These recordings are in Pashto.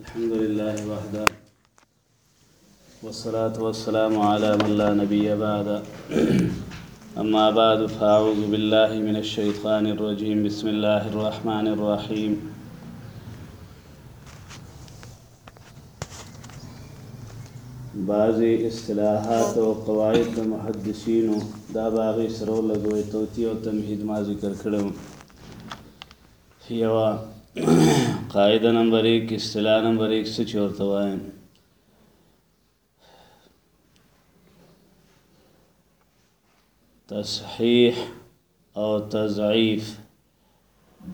الحمد لله وحده والصلاة والسلام على من لا نبي بعد أما بعد فأعوذ بالله من الشيطان الرجيم بسم الله الرحمن الرحيم بعض اصطلاحات و قواعد محدثین دا باغی سرو توتی ما ذکر اصلاحات یوه قاعده نمبر ایک اصطلاح نمبر ایک څه چې ورته وایم تصحیح او تضعیف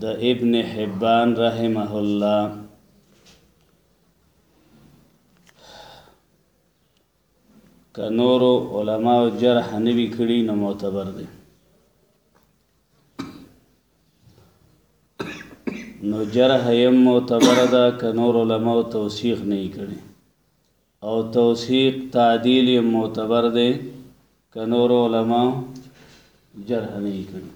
د ابن حبان رحمه الله که نورو علماو جرح نوي کړي نو معتبر دی نو جرح یم معتبر ده که نور علماء توثیق نه کړي او توثیق تعدیل یم معتبر ده که نور علماء جرح نه کړي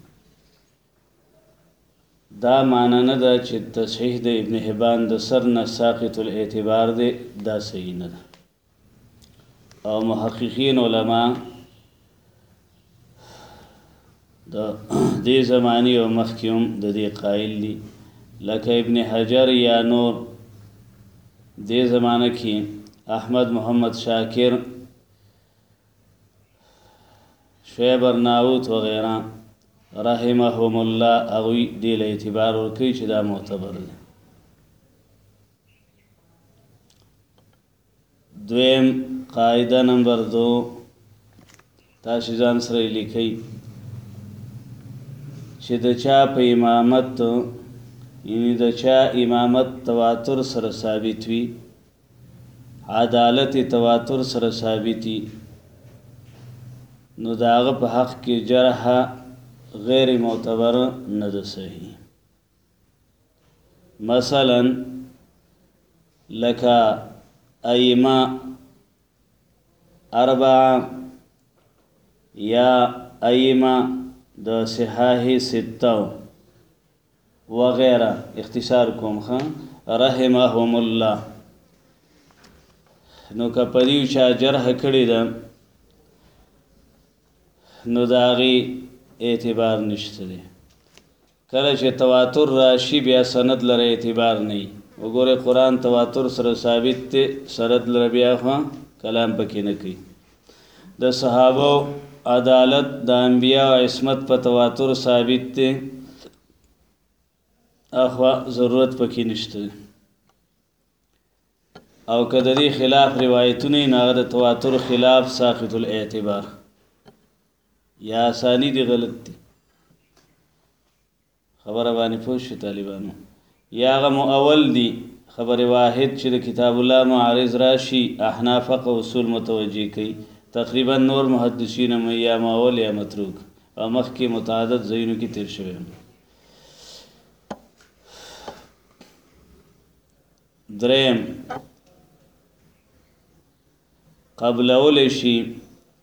دا معنی نه ده چې تصحیح د ابن حبان د سر نه ساقط الاعتبار ده دا صحیح نه ده او محققین علما د دې زمانی او مخکوم د دې قائل دي لکه ابن حجر یا نور دې زمانه کې احمد محمد شاکر شعیب ارناوت وغیرہ رحمهم الله اغوی دې له اعتبار ورکړي چې دا معتبر دي دویم، قاعده نمبر دو، تاسې ځان سره یې لیکئ چې د چا په امامت یعنی د چا امامت تواتر سره ثابت وي عدالت تواتر سره ثابتي نو داغه په حق کې جرح غیر معتبر نه ده صحیح مثلا لکه ائمه اربعه یا ائمه د صحاح سته وغیرہ اختصار کوم خان رحمهم الله نو کپدیو چا جرح کړی ده نو داغي اعتبار نشته دی کله چې تواتر راشي بیا سند لره اعتبار نه وي وګورئ قرآن تواتر سره ثابت دی سند لره بیا خو کلام پکې نه کوي د صحابه عدالت د انبیا او عصمت په تواتر ثابت دی اخوا ضرورت پکې نشته او که د دې خلاف روایتونه نه د تواتر خلاف ساقط الاعتبار یا اسانی دی غلط دی خبره باندې پوه شو طالبانو یا غم اول دی خبر واحد چې د کتاب الله معارض راشي احناف او اصول متوجي کوي تقریبا نور محدثین مې یا ماول یا متروک او مخکې متعدد زینو کې تیر شوی دریم قبل اول شي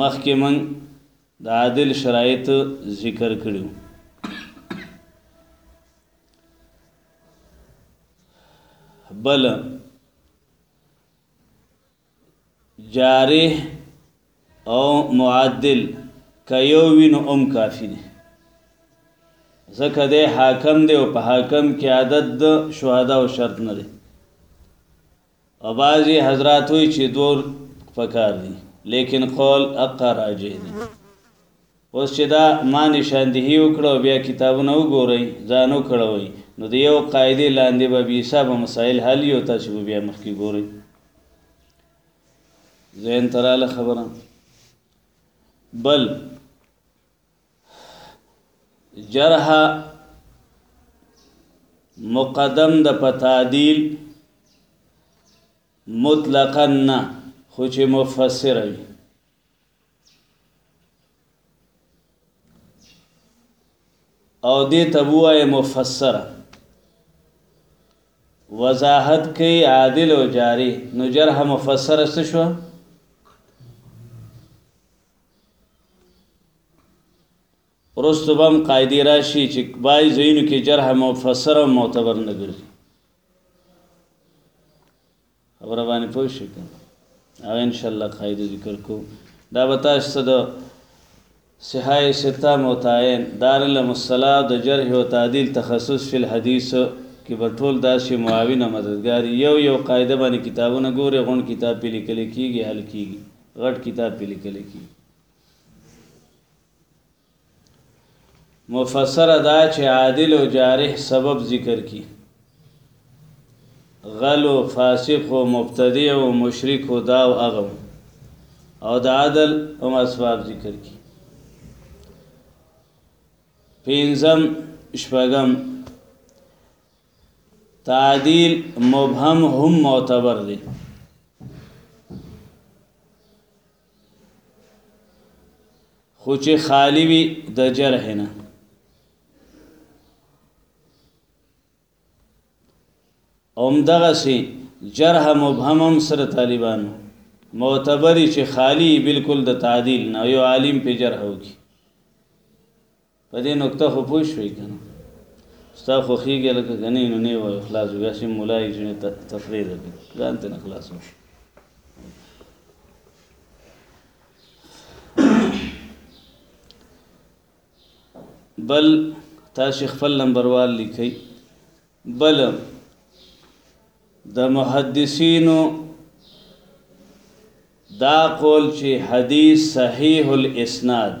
مخکې موږ د عادل شرایط ذکر کړي وو. بل جارح او معدل که یو وي نو هم کافي دی ځکه دی حاکم دی او په حاکم کې عدد د شهداو شرط نه دی او بعضی حضرات وی چی دو پکار دی لیکن قول اقا راجع دی اوس چې دا ما نشاندهی وکړو بیا کتابونه وګورئ ځان وکړوي نو د یو قاعده لاندې به بي حساب مسائل حل یو تاسو بیا مخکې ګورئ زین تراله خبره بل جرح مقدم د په تعدیل مطلقا نه خو چې مفسر وي او دې تبوه مفسره وضاحت کوي عادل او جاری نو جرح مفسره څه شو وروسته به هم قاعدې راشي چې بعضې ځایونو کې جرح مفسر او معتبر نه ګرځي خبره باندې پوه شئ که هغه انشاءالله قاعده ذکر کو دا به تاسو ته د صحای سته متعین دار المصلا د جرح و تعدیل تخصص فی الحدیث کې به ټول داسې معاون مددګار یو یو قاعده باندې کتابونه ګوري غون کتاب پې لیکل کېږي حل کېږي غټ کتاب په لیکل کی مفسر دا چې عادل او جارح سبب ذکر کی غل او فاسق او مبتدی او مشرک او دا او هغه او د عدل او اسباب ذکر کی پینزم شپغم تعدیل مبهم هم معتبر دی خو چې خالی وي د جرح نه اوم دغه سي جرح مبهمم سره طالبانو معتبري چې خالی بالکل د تعدیل نه یو عالم په جرح وکي په دې نکته خو پوه شوې که نه؟ ستا خوښېږي لکه که نه نو نه وایو خلاص وي بیا سیم ملا یې ځینې تفریح ده ځان ته نه خلاص وي بل تاسو خپل نمبروال لیکئ بل د محدثینو دا قول چې حدیث صحیح الاسناد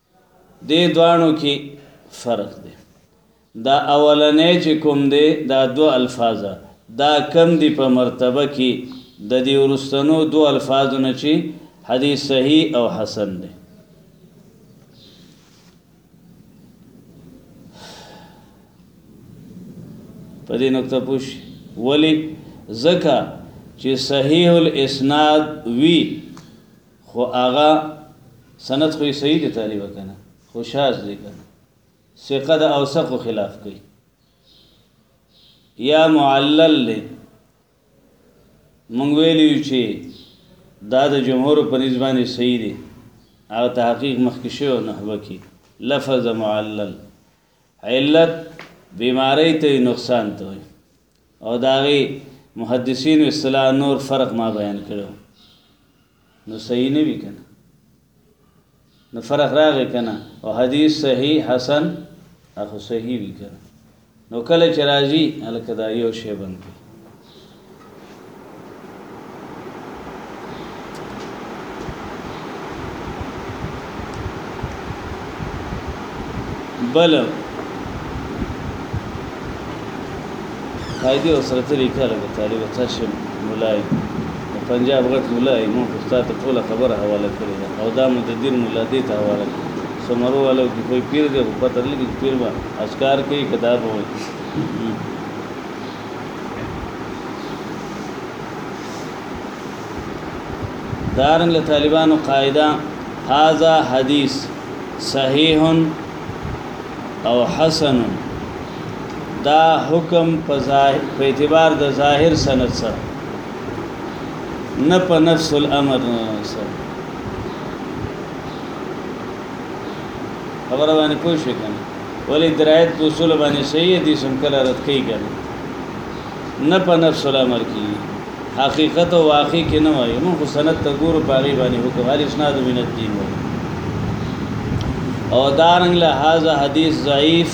دې دواړو کې فرق دی دا اولنې چې کوم دی دا دو الفاظ دا کم دی په مرتبه کې د دې ورستنو دو الفاظو نه چې حدیث صحیح او حسن دی په دې نقطه پوښ ولی زکه چې صحیح الاسناد وی خو هغه سند خو یې صحیح دی طالبه کنه خو شاز دی کنه ثقه د اوثقو خلاف کوي یا معلل دی مونږ ویلی چې دا د جمهور په نسبانه صحیح دی او تحقیق مخکې شوی نحوه کې لفظ معلل علت بیماری ته نقصان ته وي او د هغې محدثینو اصطلاح نور فرق ما بیان کړو نو صحیح نه وی کنه نو فرق راغی کنه او حدیث صحیح حسن اخو صحیح وی کنه نو کله چې راځي هلکه دا یو شی بند کړي بل قاعده او سره طریقه لګه طالب تشم مولای پنجاب غټ مولای مو استاد ته ټول خبره حواله کړی او دا مو د دین مولا دی ته حواله کړی سمرو والو کې کوئی پیر دی په پتر لګي پیر با اسکار کوي کتاب وایي دارن له طالبانو قاعده هاذا حدیث صحیح او حسن دا حکم په اعتبار د ظاهر سند سره نه په نفس الامر سره خبره باندې پوه شئ کنه ولی درایت په اصول باندې صحیح حدیث هم کله رد کوي کنه نه په نفس الامر کی حقیقت او واقع کې نه وایي موږ سند ته ګورو پاغي باندې حکم هر اسناد من الدین وایي او دارنګ له هاذا حدیث ضعیف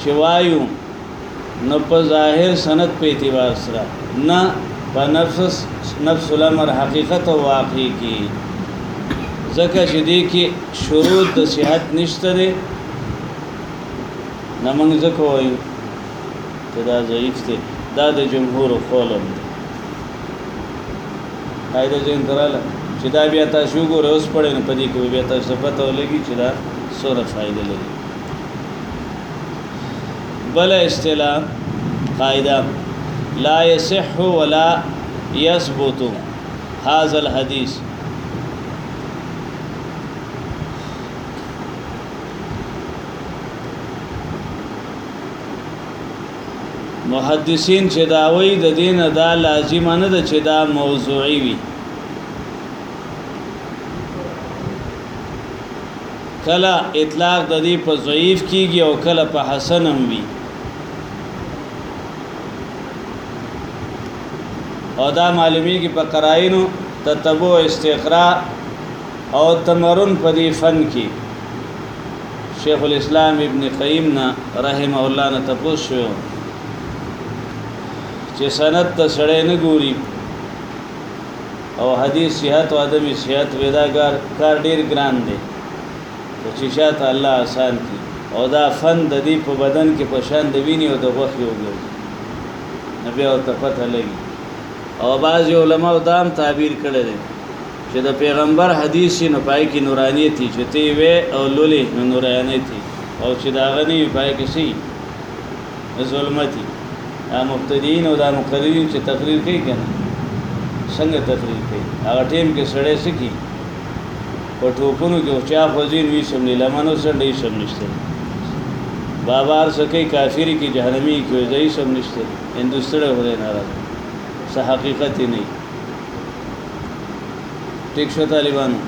چې وایو نه په ظاهر سند په اعتبار سره نه په نفس نفس الامر حقیقت او واقع کې ځکه چې دې کې شروط د صحت نشته دی نه موږ ځکه وایو چې دا ضعیف دی دا د جمهور قول دی قاعده ځین دراله چې دا بیا تاسو ګورئ اوس پړې نه پدې کې بیا تاسو پته ولګي چې دا سوره فائدې لري بل اصطلاح قاعده لا يصح ولا يثبت هذا الحديث محدثین چې دا وایي د دین دا لازم نه ده چې دا موضوعي وي کله اطلاق د دې په ضعیف کیږي او کله په حسن هم وي او دا معلومی کې په قرائنو تتبع استقرا او تمرن په دې فن کې شیخ الاسلام ابن قیم نا رحم الله نه تپوس شو چې سند ته سړی نه ګوري او حدیث صحت او عدم صحت ودا کار کار ډیر ګران دی خو چې شاته الله آسان کړي او دا فن د دې په بدن کې په شان د وینې او د غوښې وګرځي نو بیا ورته پته لګي او بعضې علماو دا هم تعبیر کړی دی چې د پیغمبر حدیث نو پای کې نورانیت دي چې تی وې او لولې نو نورانیت دي او چې د هغه نه وي پای کې سي د ظلمتي دا مبتدیین او دا مقررین چې تقریر کوي که نه څنګه تقریر کوي هغه ټیم کې سړی څه کي په ټوپونو کې چا خوځي نوی سم نه لمنو څنډې سم نشته بابا هر څه کوي کافر کې جهنمی کې ځای سم نشته هندوستړی خدای ناراض څه حقیقت نه ټیک شو طالبانو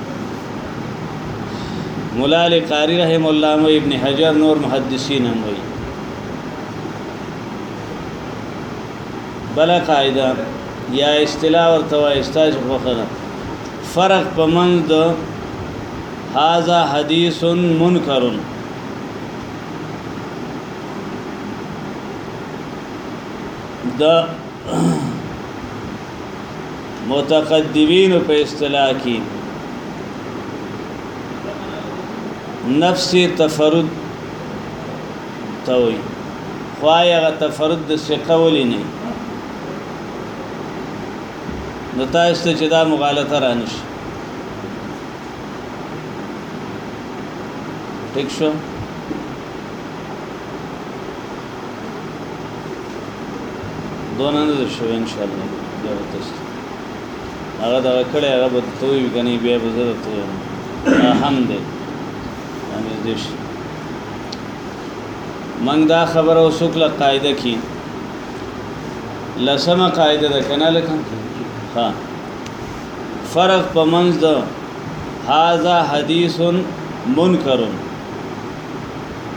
مولا علی قاری رحم الله مو ابن حجر نور محدثین هم وی بل قاعده یا اصطلاح ورته وای استاج وخره فرق پمن د هاذا حدیث منکر د متقدمینو په اصطلاح کې نفس تفرد ته وایي خو هغه تفرد د ثقه ولې نه نو تاسو ته چې دا مغالطه را نشي ټیک شو دونه نه در شوی ان شاء الله دا به تاسو هغه دا کړی هغه به ته وی کني بیا به زه ته هم دی ان دې شي من دا خبره وسوکله قاعده کی لسمه قاعده ده کنه لکه ها فرق په منځ ده هاذا حدیث منکر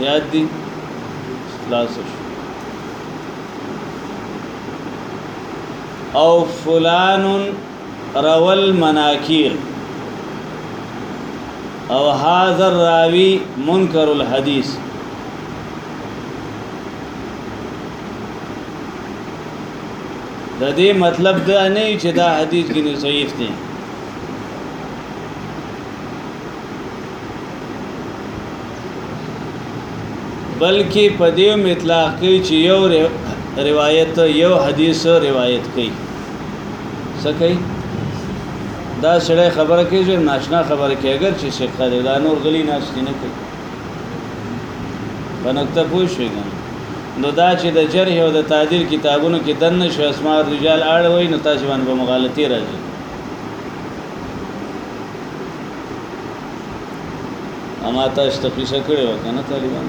یاد دی خلاص شو او فلان رول مناکیر او هاذا الراوی منکر الحدیث د دې مطلب دا نه چې دا حدیث کې ضعیف دی بلکې په دې هم اطلاق کوي چې یو روایت یو حدیث روایت کوي څه کوي دا سړی خبره کوي چې ناشنا خبره کوي اگر چې ثقه دی دا نور غلی ناشتی نه کوي په نقطه پوه شئ نو دا چې د جرح او د تعدیل کتابونو کې دن نشو اسماء الرجال اړوي نو تاسو باندې مغالطه راځي اما تا شته قصه کړې و کنه طالبان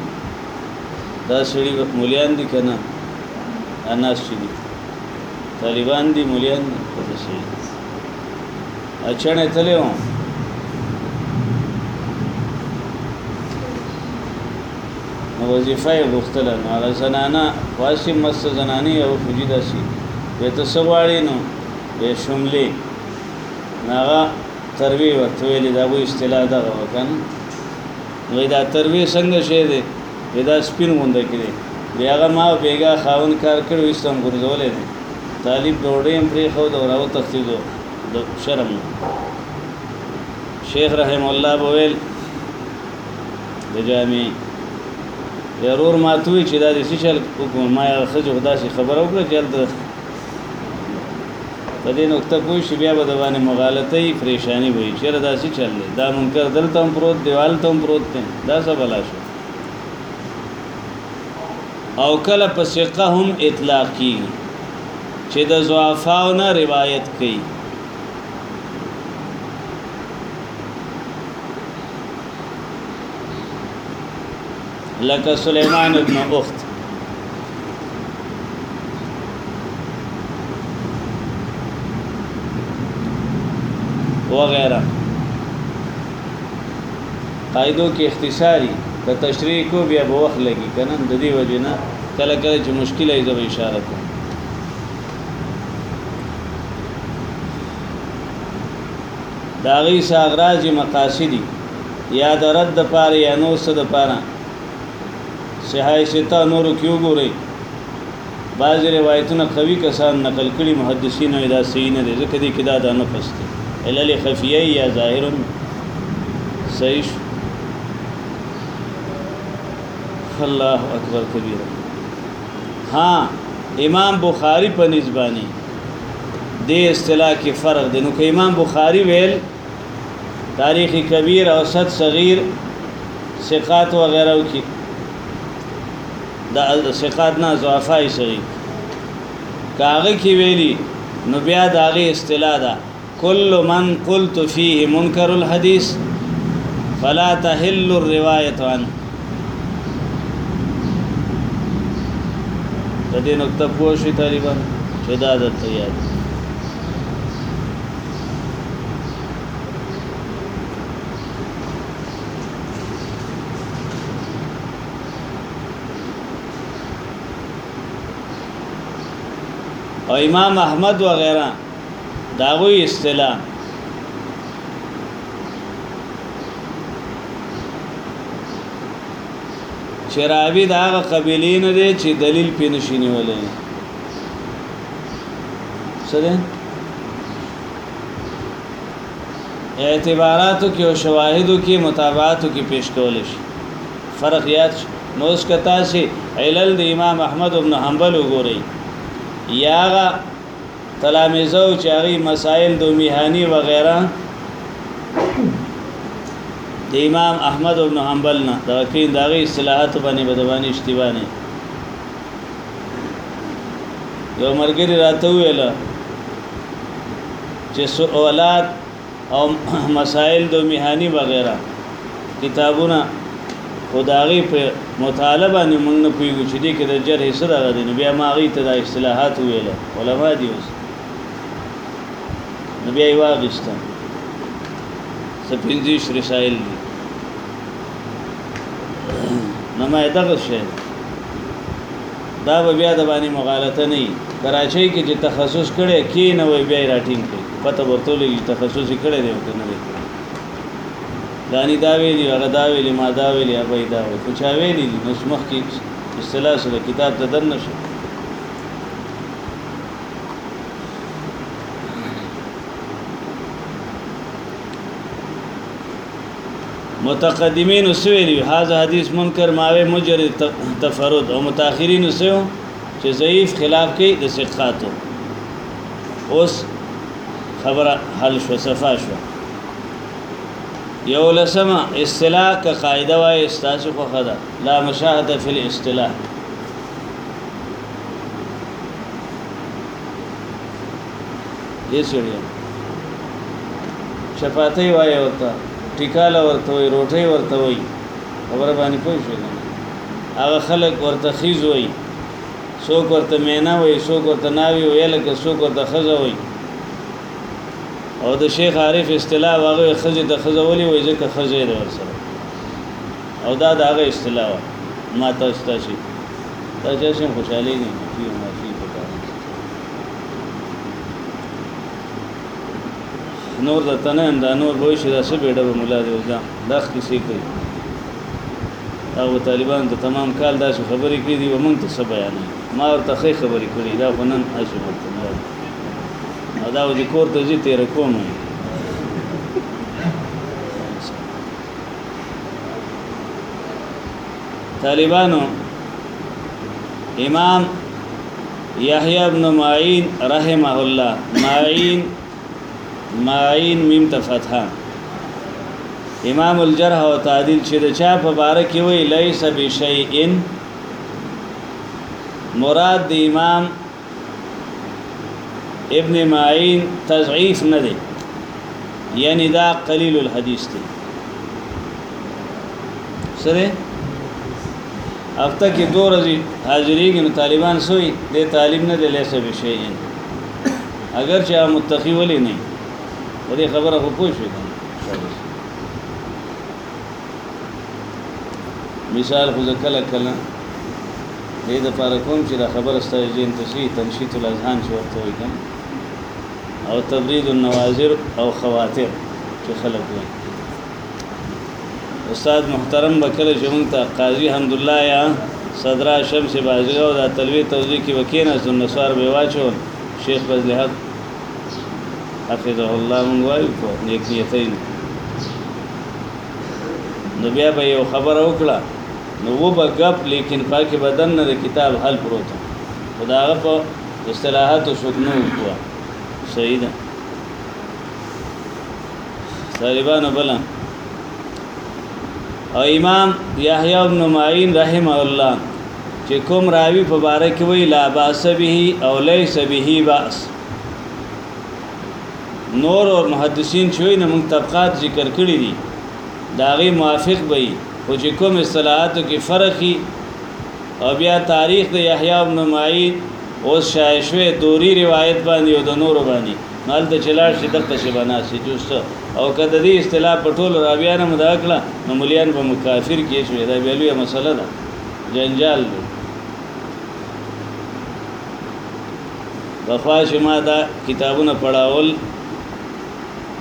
دا سړي مولیان دي کنه اناس شي طالبان دي مولیان دي څه شي اچنه تلو نو وظیفه یې غوښتله نو هغه زنانه خواسي مست زنانه او فوجي داسي به ته څه غواړې نو به شملې نو هغه تروی ورته ویلې دا وی اصطلاح دغه وکن نو دا تروی څنګه شی دی دا سپین غونډه کې دی بیا هغه ما بیګا خاون کار کړو استم ګرځولې دی طالب ډوډۍ هم پرې خو دا راو تختیدو د شرم شیخ رحم الله بویل د جامع ضرور ما توی چې دا د سیشل حکومت ما خځه خدا سي خبرو کړ چې په دې نکته پوه شي بیا به د باندې مغالطه یې پریشانی وي چېرې داسې چل دی دا منکر دلته هم پروت دی هلته هم پروت دی دا څه بلا شو او کله په ثقه هم اطلاق کیږي چې د ضعفاو نه روایت کوي لکه سليمان ابن اخت وغیرہ قاعدو کې اختصاری د تشریح کو بیا به وخت لګي کنه د دې وجنه کله کله چې مشکل ای زو اشاره کوم داغي ساغراج مقاصدی یا د رد د پاره یا نور څه د پاره صحای سته نورو کې وګورئ بعضې روایتونه قوي کسان نقل کړي محدثینو یې دا صحیح نه دی ځکه دې کې دا دا نقص دی علل خفیه یا ظاهر صحیح الله اکبر کبیر ها امام بخاری په نسبانی دې اصطلاح کې فرق دی نو که امام بخاری ویل تاریخ کبیر اوسط صغیر ثقات وغیرہ کی دا ثقات نه ضعفای صغیر کاغه کی ویلی نو بیا داغه اصطلاح ده کل من قلت فيه منکر الحديث فلا تحل الروايه عنه د دې نقطه پوه شي طالبان چې دا درته یاد او امام احمد و غیره داوی اصطلاح چې راوی دا غ قبیلې نه دی چې دلیل پې نشي نیولای څه ده اعتباراتو کې او شواهدو کې متابعاتو کې پیش کول شي فرق یاد نو اس کتا سي علل د امام احمد ابن حنبل وګوري یاغه تلامذو چې هغه مسائل د میهانی و غیره د امام احمد ابن حنبل نه دا کې داغي اصطلاحات باندې بدواني اشتباه نه یو مرګری راته ویل چې سوالات او مسائل د میهانی وغیرہ کتابونه خداغي په مطالبه نه موږ نه پیګو چې دې کې د جرح څه دغه دي بیا ما غي ته د اصطلاحات ویل علما دي اوس نو بیا یې واغسته سپینځي رسائل دي نه ما دغه شی دا به بیا د باندې مغالطه نه وي کراچۍ کې چې تخصص کړی کې نه وي بیا یې راټینګ کړي پته ورته لګي تخصص یې کړی دی او که نه دی دانی دا ویلي هغه دا ویلي ما دا ویلي هغه یې دا ویلي خو چا ویلي دي نو مخکې اصطلاح سره کتاب ته دننه شو متقدمین سویلی هاذا حدیث منکر ماوی مجرد تفرد او متأخرین سو چې ضعیف خلاف کوي د ثقاتو اوس خبره حل شو صفا شو یو لسمه اصطلاح کا قاعده وای استاسو خو خدا لا مشاهده فی الاصطلاح دې سړي شفاعتي وای او ته ټیکاله ورته وي روټۍ ورته وي خبره باندې پوه شو کنه هغه خلک ورته خیز وي څوک ورته مینا وي څوک ورته ناوي وي لکه څوک ورته خزه وي او د شیخ عارف اصطلاح هغه خزه ته خزه ولي وي ځکه خزه ده ورسره او دا د هغه اصطلاح ما تاسو ته شي دا چې خوشاله نه کیږي نور د تنه هم دا نور به شي دا څه بیډه به مولا دی اوس دا دا کیسې کوي او طالبان ته تمام کال داسې خبرې کوي دي ومنګ ته څه بیان ما ورته خې خبرې کړې دا غنن اجي ورته مولا او دا د کور ته زی تیر کوم طالبانو امام یحیی ابن معین رحمه الله معین معین میم ته فتحه امام الجرح او تعدیل چې د چا په باره کې وی لیس بشیئن مراد د امام ابن معین تضعیف نه دی یعنی دا قلیل الحدیث دی سره هفته کې دوه ورځې حاضرېږي نو طالبان سوی د طالب نه د لیسه به شي اگر چې متقی ولې نه په دې خبره خو پوه شئ مثال خو ځکه کله دې دپاره کوم چې دا خبره ستاسو ذهن ته شي تنشیط الاذهان چې ورته وایي کنه او تبرید النواظر او خواطر چې خلک وایي استاد محترم بکله چې مونږ ته قاضي حمدالله یا صدرا شمس بازګه او دا تلوي توضیح کې وکینه سن نسوار به واچو شیخ فضل حق حفظه الله مونږ وایو په نیک نیتین نو بیا به یو خبر وکړه نو و به ګپ لیکن پا کې به دن نه د کتاب حل پروت خو د هغه په اصطلاحاتو څوک نه وکوه صحیح ده طالبانو بله او امام یحیی ابن معین رحمه الله چې کوم راوی په باره کې وی لا باس به او لیس به باس نور محدثین چې نه موږ طبقات ذکر کړی دي داغه موافق وي خو چې کوم اصطلاحاتو کې فرقي او بیا تاریخ د یحیی بن معین اوس شایع شوی دوری روایت باندې او د نورو باندې مال ته چلاړ شي دغه څه بناسي جوسته او کده دې اصطلاح په ټولو راویانو مدا کړه نو مليان به مکافر کې شي دا بیا لویه مسله ده جنجال دی بخوا چې ما دا کتابونه پڑھاول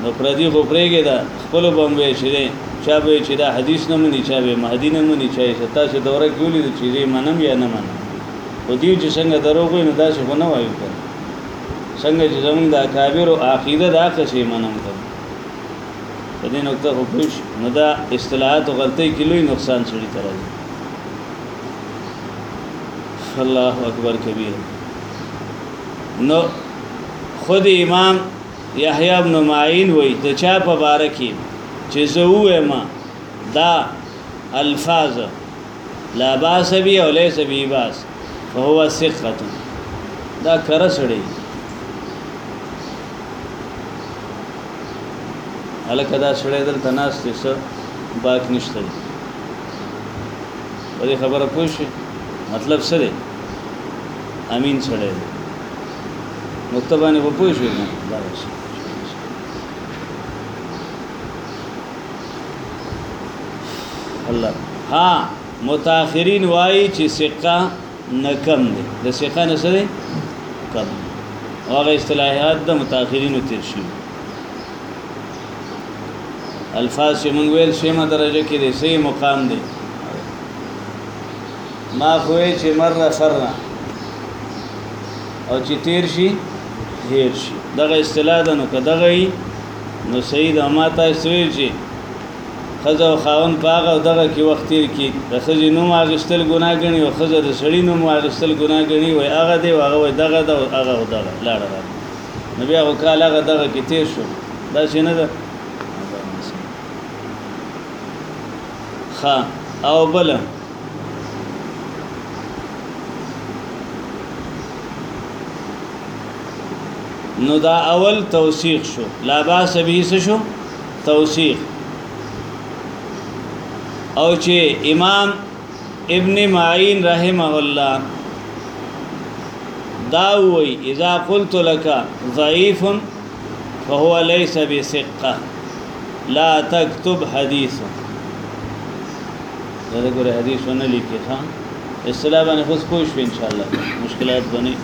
نو پردی خو پرېږې ده خپلو به هم وی چې دی چا به چې دا حدیث نه مني چا به مهدي نه مني چا یې تاسو دوره کې ولیدل چې زه منم یا نه منم خو دیو چې څنګه دروغ وي نو داسې خو نه وایو که څنګه چې زمونږ د اکابرو عقیده دا قصې منم که په دې نقطه خو پوه شي نو دا اصطلاحات او غلطۍ کې لوی نقصان سړي ته راځي الله اکبر کبیر نو خود امام یحیی ابن معین وایي د چا په باره کې چې زه ووایم دا الفاظ لا باس بی او لیس بی باس فهو ثقه دا کره سړی هلکه دا سړی دلته ناست دی څه باک نشته دی په دې خبره پوه شئ مطلب څه دی امین سړی دی نو ته باندې په پوه شوې نه دا شي الله ها متأخرین وایي چې سقه نه کم دی د سقه نه سره کم هغه اصطلاحات د متأخرینو تیر شي الفاظ چې موږ ویل شیمه درجه کې دی سه مقام دی ما خوې چې مره فرنا او چې تیر شي هیر شي دغه اصطلاح ده نو که دغه یي نو سید او ما تاسو ویل چې ښځه او خاون په هغه دغه کې وخت تیر کړي د ښځې نوم اخیستل ګناه ګڼي او ښځه د سړي نوم اخیستل ګناه ګڼي وایي هغه دی او هغه وایي دغه ده او هغه او دغه لاړه راغله نو بیا خو کال هغه دغه کې تیر شو داسې نه ده ښه او بله نو دا اول توثیق شو لا باس به شو توثیق او چې امام ابن معین رحمه الله دا وی اذا قلت لك ضعيف فهو ليس بثقه لا تكتب حديثا زړه ګره حدیث ونه لیکي ښا اصطلاح باندې خو پوه شو ان شاء الله مشکلات بني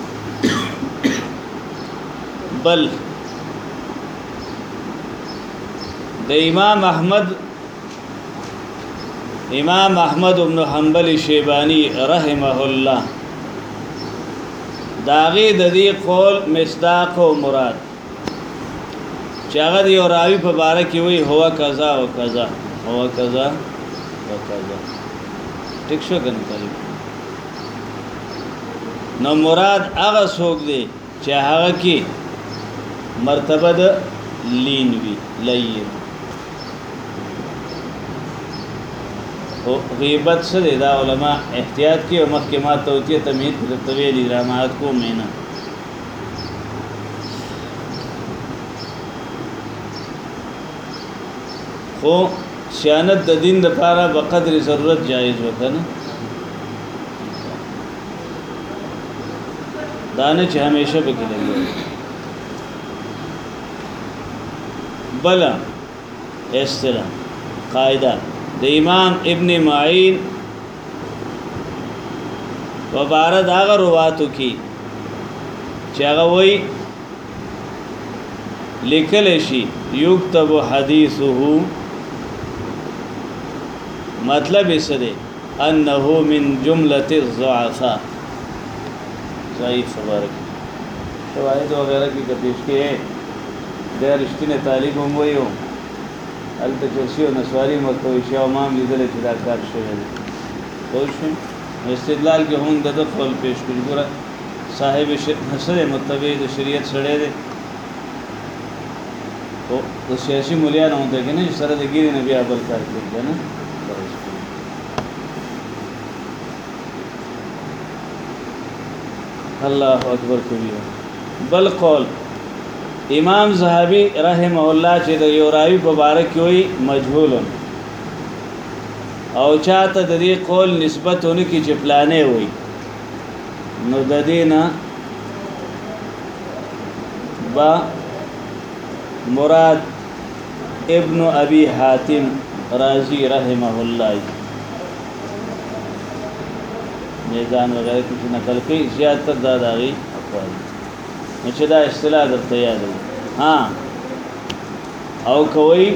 بل د امام احمد امام احمد ابن حنبل شیبانی رحمه الله داغه د دې قول مصداق او مراد چې هغه دی او راوی په باره کې وی هو کذا او کذا هو کذا او کذا ټیک شو کنه طالب نو مراد هغه څوک دی چې هغه کې مرتبه د لین وی لین او غیبت سره دا علما احتیاط کوي او مخکې ما توتیه تمهید د تویل رامات کو مینا خو سیانت د دین د پاره په قدر ضرورت جایز وکنه دانه چې همیشه به کې لګي بل استلام قاعده د امام ابن معین په بار د هغه رواتو کې چې هغه وایي لیکل شي یكتب حدیثه مطلب یې څه دی انه من جمله الضعفاء ضعیف ورک شواهد وغیرہ کې پیش کې د رښتینه طالب هم وایو هلته چرسي او نسواري هم ورکول شي او ما هم لیدلی چې دا کار شوی دی پوه شوې نو استدلال کې هم د ده قول پیش کړي ګوره صاحب سره متبع د شریعت سړی دی او د سیاسي مليانو هم ته کې نه سره د ګیرې نه بیا بل کار کوي که نه الله اکبر کبیره بل قول امام زهبی رحمه الله چې د یو راوی په باره کې وي مجهول او چاته د دې قول نسبت ونه کی چې پلانې وي نو د دینه با مراد ابن ابي حاتم رازي رحمه الله میزان وغیره کې چې نقل کوي زیات تر دا داغي اقوال نو چې دا اصطلاح درته یادو ها او کوي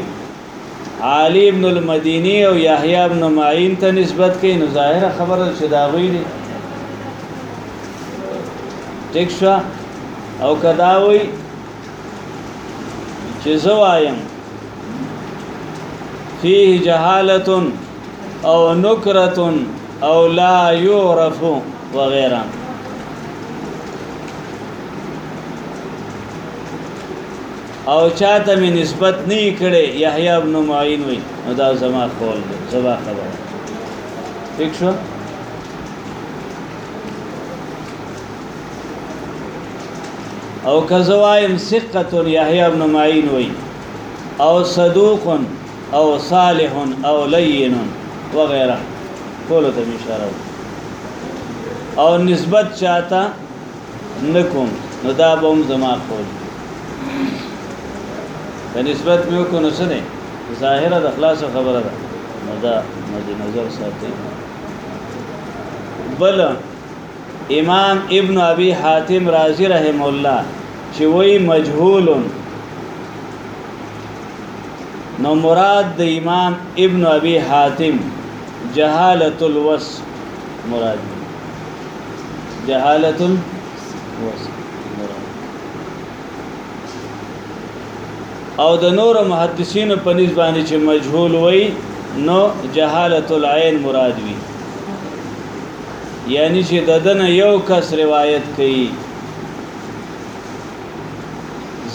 عالی ابن المدینی او یحیی ابن معین ته نسبت کوي نو ظاهره خبره چې دا غوی دي ټیک شو او کدا وای چې زوایم فيه جهاله او نکرت او لا يعرف وغيرها او چاته می نسبت نه کړي یحیی ابن معین وی نو دا زما قول دی زما خبره ٹھیک شو او کزوایم ثقه یحیی ابن معین وی او صدوق او صالح او لین وغیرہ کولو ته اشاره او نسبت چاته نکوم نو دا به هم زما قول که نسبت مې وکړو نو څه دی ظاهره د خلاصه خبره ده نو دا مد نظر ساتي بل امام ابن ابي حاتم رازي رحم الله چې وای مجهول نو مراد د امام ابن ابي حاتم جهالت الوصف مراد جهالت الوصف او د نور محدثینو په نسبت باندې چې مجهول وای نو جهالت العين مراد وي یعنی چې ددنه یو کس روایت کوي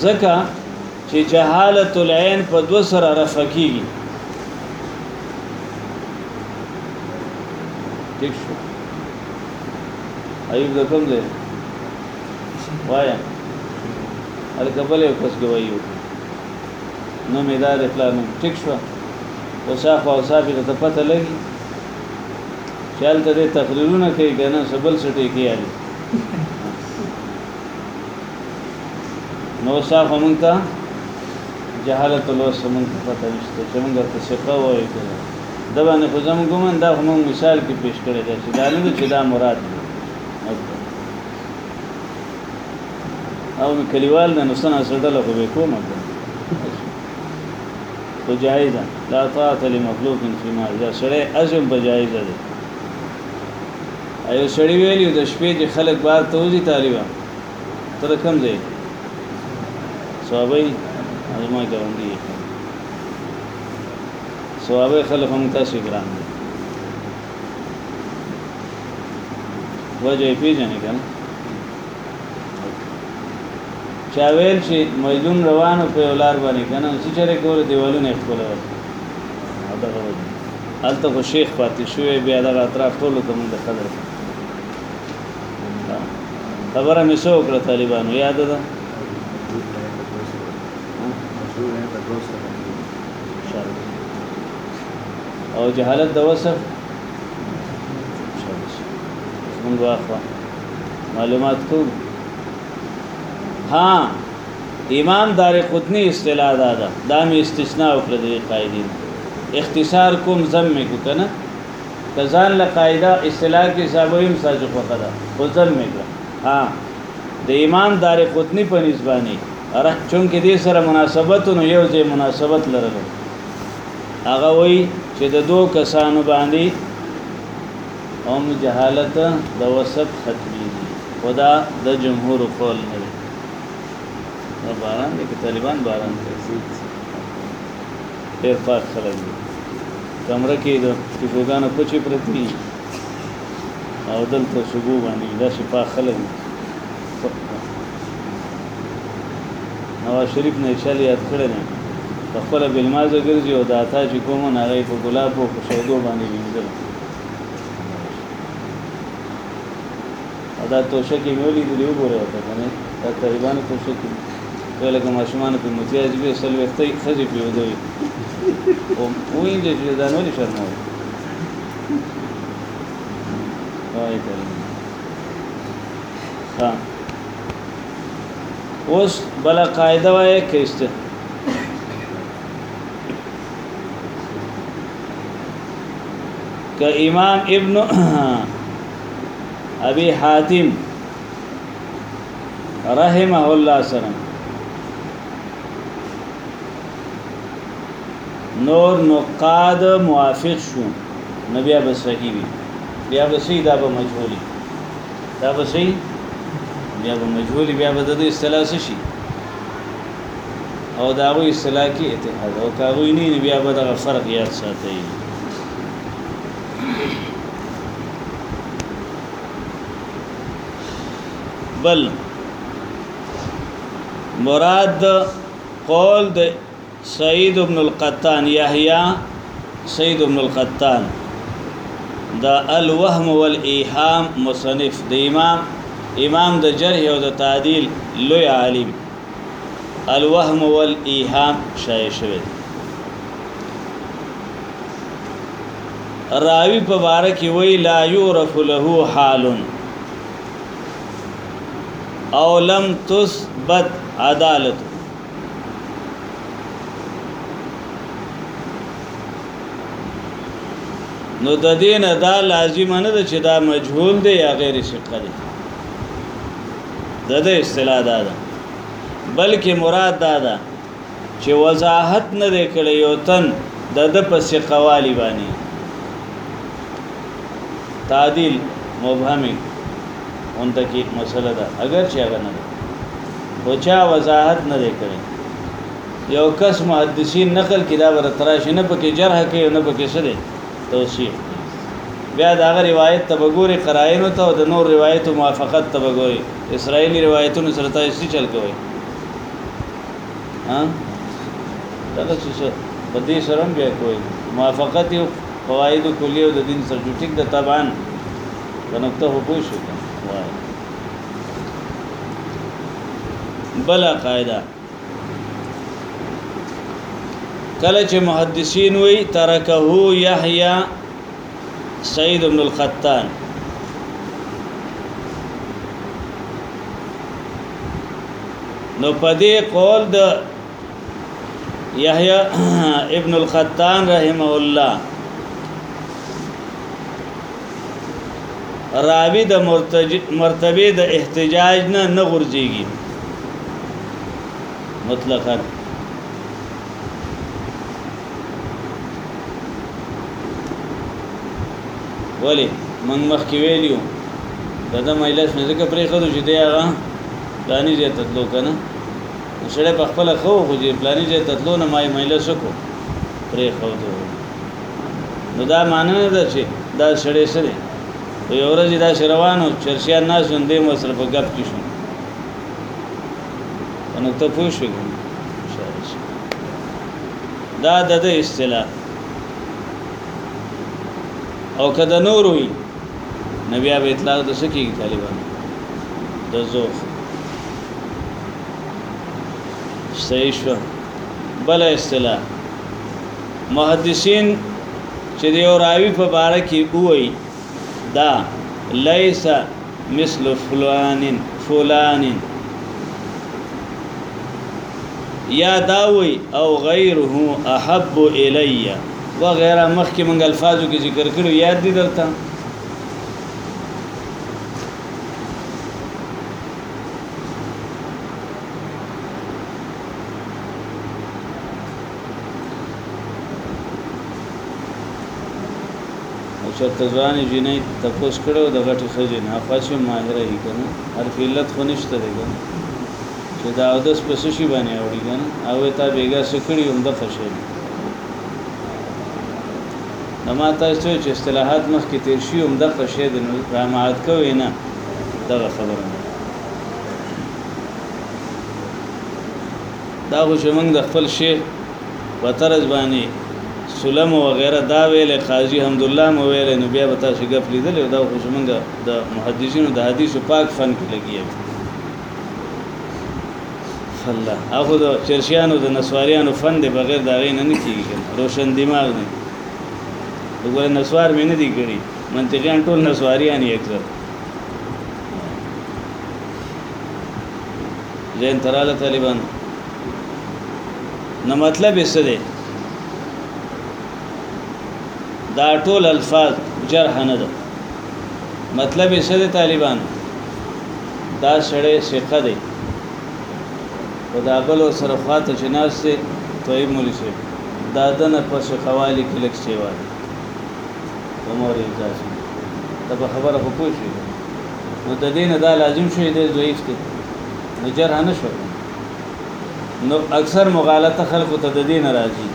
ځکه چې جهالت العين په دو سره رفع کیږي ٹھیک شو ایوب د کوم ځای وایا الکه بل یو کس ګوایو نو مې دا د پلانو ټیک شو او صاحب او صاحب ته پته لګي چل ته دې تقریرونه کوي کنه سبل سټې کې یاري نو صاحب موږ ته جهالت لو سمون ته پته نشته چې موږ ته ثقه وایي کنه دا باندې خو زموږ کوم دا خو موږ مثال کې پیش کړی دی چې دا نه چې دا مراد دی او کلیوال د نسنه سره ډله خو به کومه خو جائزه لا طاعت لمخلوق فی معصیه سړی ازم په جائزه دی ایو سړی ویلی د شپې چې خلک بار ته وځي طالبان تر کوم ځای صحابه ازما ګاوندی صحابه خلک هم تاسو ګران دي وجه پیژنې کنه چا ویل شي مېدون روانو په یو لار باندې که نه نو څه چېرې کوله دیوالونه یې ښکلول او دغه وجه هلته خو شیخ پاتې شوی بیا دغه اطراف ټولو ته مونږ د قدر خبره مې څه وکړه طالبانو یاده ده او جهالت د وصف مونږ واخوا معلومات کوم ها امام دار قطنی اصطلاح دا ده دا می استثناء وکړه د قاعده اختصار کوم زم می کو کنه کزان له قاعده اصطلاح کې زابویم ساجو په خدا خو زم می کړه ها د امام دار قطنی په نسبانه اره چونکه دې سره مناسبت نو یو ځای مناسبت لرلو هغه وای چې د دوه کسانو باندې هم جهالت د وسط ختمیږي خو دا د جمهور قول نه دی نو باران دی که طالبان باران کوي ډېر پاک خلک دي کمره کې د پیشوګانو پچې پرتې او دلته شګو باندې داسې پاک خلک دي نواز شریف نه چل یاد کړی دی په خپله بلمازه ګرځي او دا تا چې کومه نه هغه یې په ګلابو په شګو باندې وینځل دا توشه کې مې ولیدلې وګوره ورته که نه دا طالبانو توشه کې وی لکه ماشومانو پې متیا جبې سل ویخته ښځې پې اوده وي او وایي چې ځان ولې شرموي وایي ښه اوس بله قاعده وایي که استخ که امام ابن ابي حاتم رحمه الله سره نور نقاد موافق شو نبي ابو صحیح وی بیا به صحیح دا به مجهولی دا به صحیح بیا به مجهولی بیا به د اصطلاح شي او دا غوی اصطلاح کې اتحاد او کاغوی نه بیا به دغه فرق یاد ساتي بل مراد قول د سعید ابن القطان یحیی سعید ابن القطان دا الوهم والایهام مصنف د امام امام د جرح او د تعدیل لوی عالم الوهم والایهام شای شوی راوی په باره کې وی لا یعرف له حال او لم تثبت عدالت نو د دین دا لازم نه ده چې دا مجهول دی یا غیر ثقه دی د دې اصطلاح دا ده بلکې مراد دا ده چې وضاحت نه دی کړی یو تن د د پس قوالی باندې تعدیل مبهمه اون تکي مسله ده اگر چې هغه نه خو چا وضاحت نه دی کړی یو کس محدثین نقل کړه ورتراش نه پکې جرح کوي نه پکې سره توثیق دي بیا دا غ روایت ته وګوري قرائن ته او د نور روایتو موافقت ته وګوري اسرایلی روایتونو سره تاسو چل کوي ها دا څه په دې سره بیا کوي موافقت یو فواید کلیه د دین سره جوټیک د تبان په نقطه هو پوه شو بلا قاعده کله چې محدثین وی ترکه یحیی سید ابن القطان نو په دې قول د یحیی ابن القطان رحمه الله راوی د مرتبه د احتجاج نه نه غورځيږي مطلقاً ولی من مخکې ویلیو دا د مجلس مې ځکه پرې خدو چې دی هغه پلانی ځای ته تلو که نه سړی په خپله خو خو چې پلانی ځای ته تلو نه ما یې مجلس وکړو پرې خدو نو دا معنی نه ده چې دا سړی سره یو ورځ دا شروانو چرسیا ناس نن دې مو سره په غپ کې شو نو ته پوه شو دا د دې اصطلاح او کده نور وي نبي ابي اطلاق د سکی طالبان د زوف صحیح شو بل اصطلاح محدثین چې د یو راوي په باره کې ووایي دا لیس مثل فلان فلان یا دا وایي او غیره احب الی و غیره مخکې موږ الفاظو کې ذکر کړو یاد دي درته او چرته ځواني جنۍ تپوس کړو د غټي خزې نه خاص یو ماهره یې کنه هر فعلت خو نشته دی کنه چې دا او دس پس شي باندې اوړي کنه او تا بیګا سکړي هم د خشه نه ما تاسو چې اصطلاحات مخ کې تیر شي هم د خشه د رامعات کوي نه دغه خبره دا خو چې موږ د خپل شیخ په طرز باندې سلم او غیره دا ویل قاضي حمدالله مو ویل نو بیا به تاسو ګپ لیدل او دا خو چې موږ د محدثینو د حدیثو پاک فن کې لګیږو الله هغه د چرشیانو د نسواریانو فن دی بغیر دا غي نه کیږي روشن دماغ نه وګوره نسوار مې نه دی کړی منطقيان ټول نسواریان یې اکثر زین تراله طالبان نو مطلب یې څه دی دا ټول الفاظ جرح نه ده مطلب یې څه دی طالبان دا سړی ثقه دی او دا بل سره خواته چې ناس دی طیب مولي شي دا دنه په ثقوالي کې لږ سیوا دی عمر یې تاسو ته په خبره خو پوه شئ نو د دې نه دا لازم شوی دی ضعیف دی نو جرح نه شو نو اکثر مغالطه خلکو ته د دې نه راځي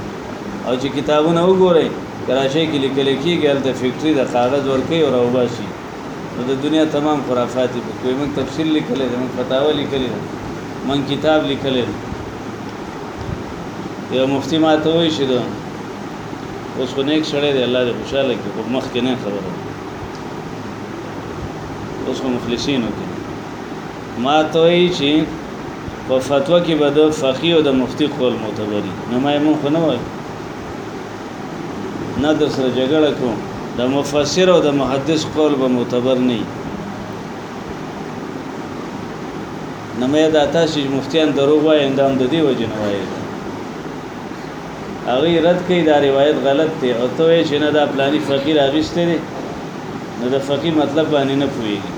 او چې کتابونه وګورئ کراچۍ کې لیکل کېږي هلته فیکټري د کاغذ ورکوي او راوباسي نو د دنیا تمام خرافات یې پکې موږ تفصیل لیکلی دی موږ فتاوه لیکلې ده موږ کتاب لیکلی دی یو مفتی ما ته وایي چې د اوس خو نیک سړی دی الله دې خوشحاله کړي خو مخکې نه خبره اوس خو مخلصین وکړي ما ته وایي چې په فتوا کې به د فقی او د مفتی قول معتبري نو ما یې مونږ خو نه وایو نه در سره جګړه کوم د مفسر او د محدث قول به معتبر نه وي نو مې دا تاسو مفتیان دروغ وایي اندام د دې وجه نه وایي هغوی رد کوي دا روایت غلط دی او ته وایې چې نه دا پلاني فقیر اخیستی دی نو د فقی مطلب باندې نه پوهېږي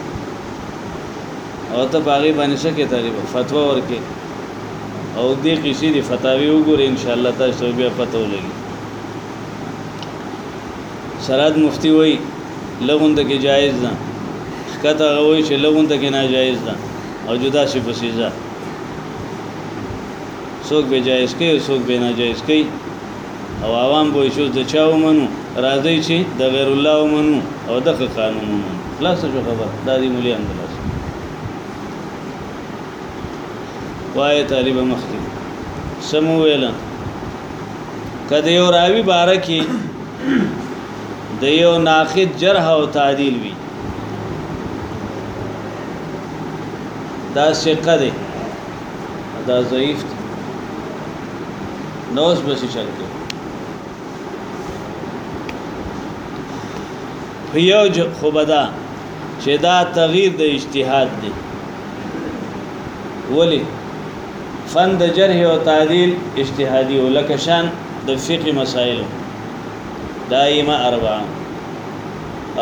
او ته په هغې باندې څه کې طالب فتوا ورکې او دې قصې دې فتاوی وګورې ان شاء الله تاسو ته بیا پته ولګي سراد مفتی وای لغون ته کې جایز ده کته غوي چې لغون ته کې ناجایز ده او جدا شي په سزا څوک به جایز کوي او څوک به ناجایز کوي او عوام به شو د چا ومنو راځي چې د غیر الله ومنو او د قانون ومنو خلاص شو خبر دا دی مولي هم خلاص وای طالب مخکې سمو ویل کده یو راوی بارکی د یو ناقد جرح او تعدیل وی دا ثقه ده دا ضعیف دی نوز بسی چل کې یو خو بدا چې دا تغییر د اجتهاد دی ولی فن د جرح او تعدیل اجتهادي او لکه شان د فقه مسائل دایمه اربعه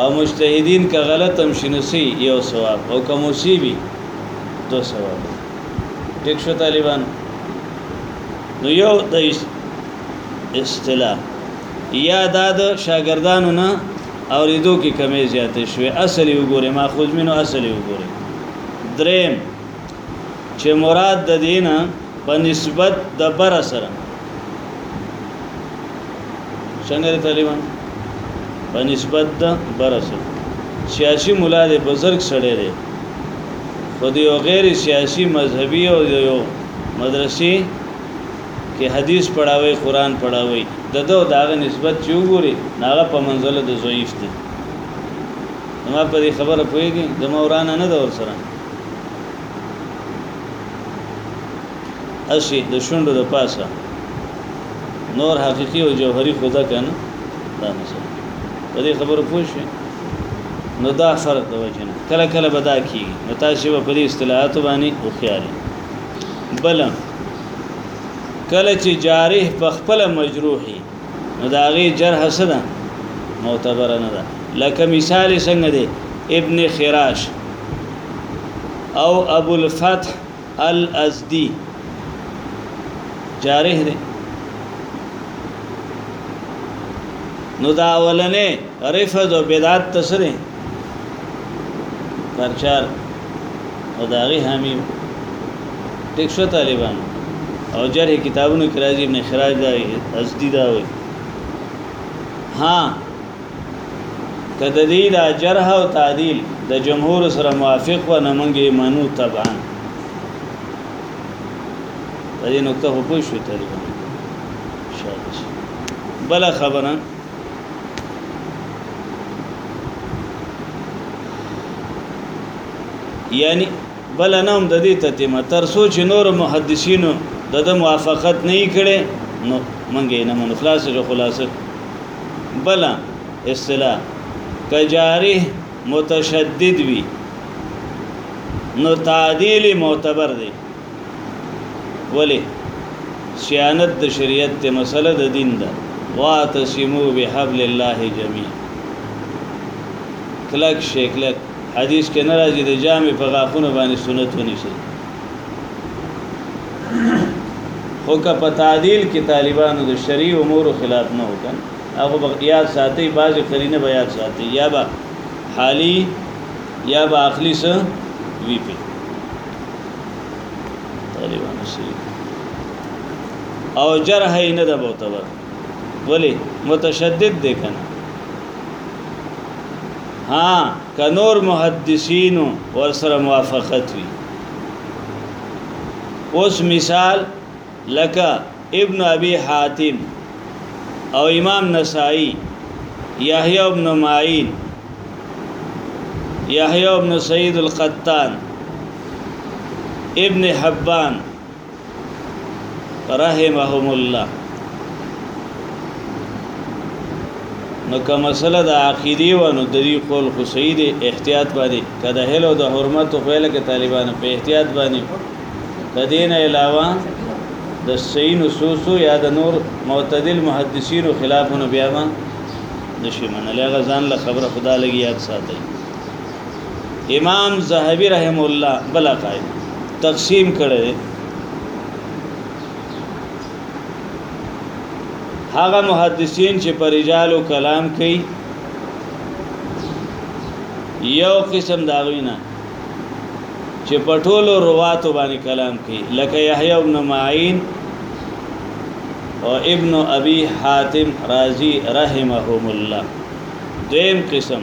او مجتهدین که غلط هم شنسی یو ثواب او که مصیبی دو سوا دو ټیک شو طالبان نو یو د اصطلاح یا دا د شاګردانو نه اوریدو کې کمی زیاتې شوې اصل یو ګوره ما خود مینو اصل یو ګوره دریم چې مراد د دینه په نسبت د بر سره څنګه طالبان په نسبت د بر سره سیاسي مولا د بزرګ سړی دی خو د یو غیر سیاسي مذهبي او د یو مدرسې کې حدیث پڑھاوي قران پڑھاوي د دو داغه نسبت چې وګوري ناغه په منزله د ضعیف دي ما په دې خبره پوهیږي د مورانه نه دور سره اسی د شوندو د پاسه نور حقيقي او جوهري خدا کنه دا مثلا په دې خبره پوه شئ نو دا فرق د وجه نه کله کله به دا کیږي نو تاسو به په دې اصطلاحات باندې وخیاري بل کله چې جارح په خپل مجروحي نو دا غي جرح سره معتبر نه ده لکه مثال څنګه دی ابن خراش او ابو الفتح الازدی جارح دی نو دا اولنې رفض او بدعت تسره پرچار او داغي حامی ټیک شو طالبان او جرح کتابونو کې راځي ابن خراج دا ازدی دا وي ها که د دې دا جرح او تعدیل د جمهور سره موافق و نه منګې منو طبعا په دې نقطه خو پوه شو تقریبا بل خبره یعنی بله نه هم د دې تتمه تر څو چې نورو محدثینو د ده موافقت نه یې کړی نو موږ یې نه منو خلاصه شو خلاصه بله اصطلاح که جارح متشدد وي نو تعدیل معتبر دی ولې سیانت د شریعت ته مسله د دین ده واعتصموا بحبل الله جميعا کلک شیکلک حدیث کې نه راځي د جامع په غاخونه باندې سنت ونیسي خو که په تعدیل کې طالبانو د شرعي امور خلاف نه وکړ هغه به یاد ساتي بعضې قرینه به یاد ساتي یا به حالي یا به عقلي څه وي پې طالبانو او جرح یې نه ده معتبر ولی متشدد دی کنه ها کنور محدثین ور سره موافقت وی اوس مثال لکه ابن ابي حاتم او امام نسائی یحیی ابن معین یحیی ابن سید القطان ابن حبان رحمهم الله نو کوم مسله د عقيدي و نو د دې قول خو صحیح دی احتیاط باندې کله هلو د حرمت خو له کې طالبانو په احتیاط باندې د دین علاوه د صحیح نصوص یا د نور معتدل محدثینو خلافونو بیا ما نشي منلې غزان له خبره خدا لګي یاد ساتي امام زهبي رحم الله بل قائد تقسیم کړي هغه محدثین چې پر رجال او کلام کوي یو قسم داوینا چې په ټولو رواتو باندې کلام کوي لکه یحیی ابن معین او ابن ابي حاتم رازي رحمهم الله دیم قسم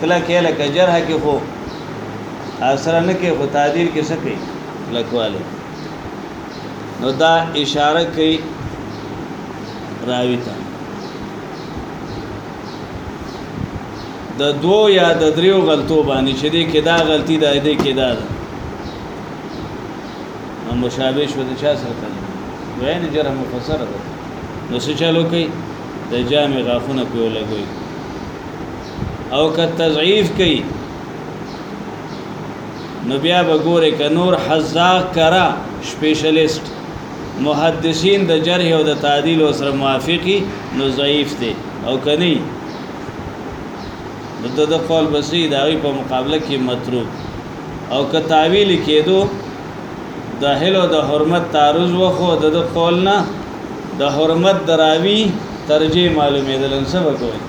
کله کې لکه جرح کې خو اثر نه کې خو تعدیل کې څه کوي لکواله نو دا اشاره کوي راوی ته د دوو یا د دریو غلطو باندې چې دې کې دا غلطي ده دې کې دا ده نو مشابه شو د چا سره کوي وین جرم مفسر ده نو څه چالو کوي د جامع غافونه په لګوي او که تضعیف کوي نو بیا به ګوره که نور حزاق کرا سپیشلیست محدثین د جرح او د تعدیل سره موافقي نو ضعیف دی او کني نو د د قول بسې د هغې په مقابله کې مطروب او که تعویل کېدو د هلو د حرمت تعرض وخو د د قول نه د حرمت دراوی ترجیح معلومېدل نو څه به کوئ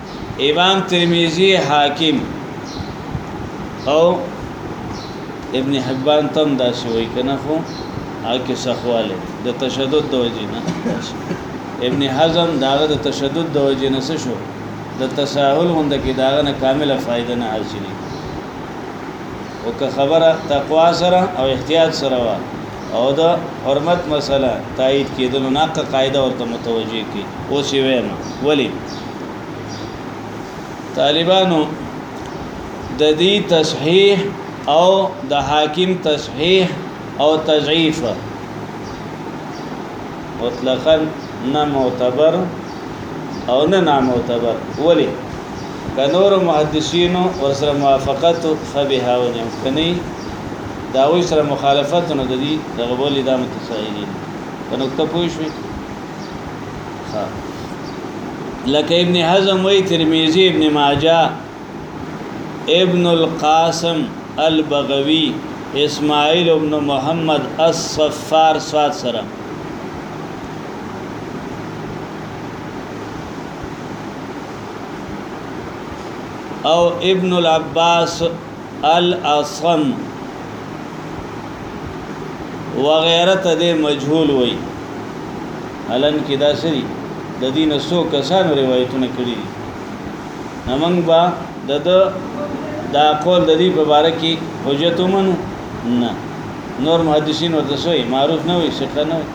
امام ترمذی حاکم او ابن حبان تم دا شوی کنه خو اکه صحواله د تشدد د وجې نه ابن حزم داغه د تشدد د وجې نه څه شو د تساهل غونډه کې داغه نه کامله فائدہ نه حاصلې او که خبره تقوا سره او احتیاط سره وا او د حرمت مسله تایید کېدل نه قاعده ورته متوجه کی او سی وینا ولی طالبانو د دې تصحیح او د حاکم تصحیح او تضعیف مطلقاً نه معتبر او نه نامعتبر ولی کنور محدثین ور سره موافقت فبها ونعم کني دا وی سره مخالفت نه دي دغه بولی دا متصاحبین په نقطه پوه شئ لکه ابن حزم وی ترمیزی ابن ماجه ابن القاسم البغوی اسماعیل ابن محمد الصفار سواد سره او ابن العباس الاصم وغیره ته د مجهول وای الان کې دا سری د دینه سو کسانو روایتونه کړی دي نمنګ با د دا قول د دې په باره کې حجت ومنو نه نور محدثین ورته سوی معروف نه وي ثقه نه وي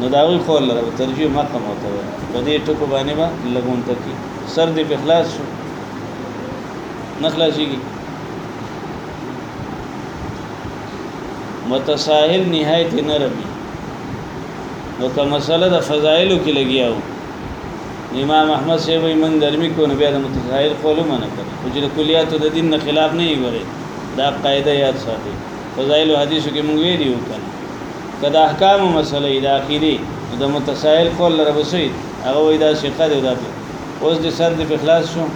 نو دا وی قول لرو ترجیح مقام وته په دې ټکو باندې با لګون تکي سر دې په خلاص شو نه خلاصيږي متساهل نهایت نرمي نو که مسله د فضایلو کې لګیاو امام احمد سی وی من درمی کو نه بیا د متساهل قولو منه کړي خو چې کلیات د دین نه خلاف نه وي دا قاعده یاد ساتي فضایل حدیثو کې مونږ ویلي وکړه کدا احکام مسله د عقیده د متساهل قول لره وسید هغه وای دا شیخه دی دا اوس دې سر دې په خلاص شو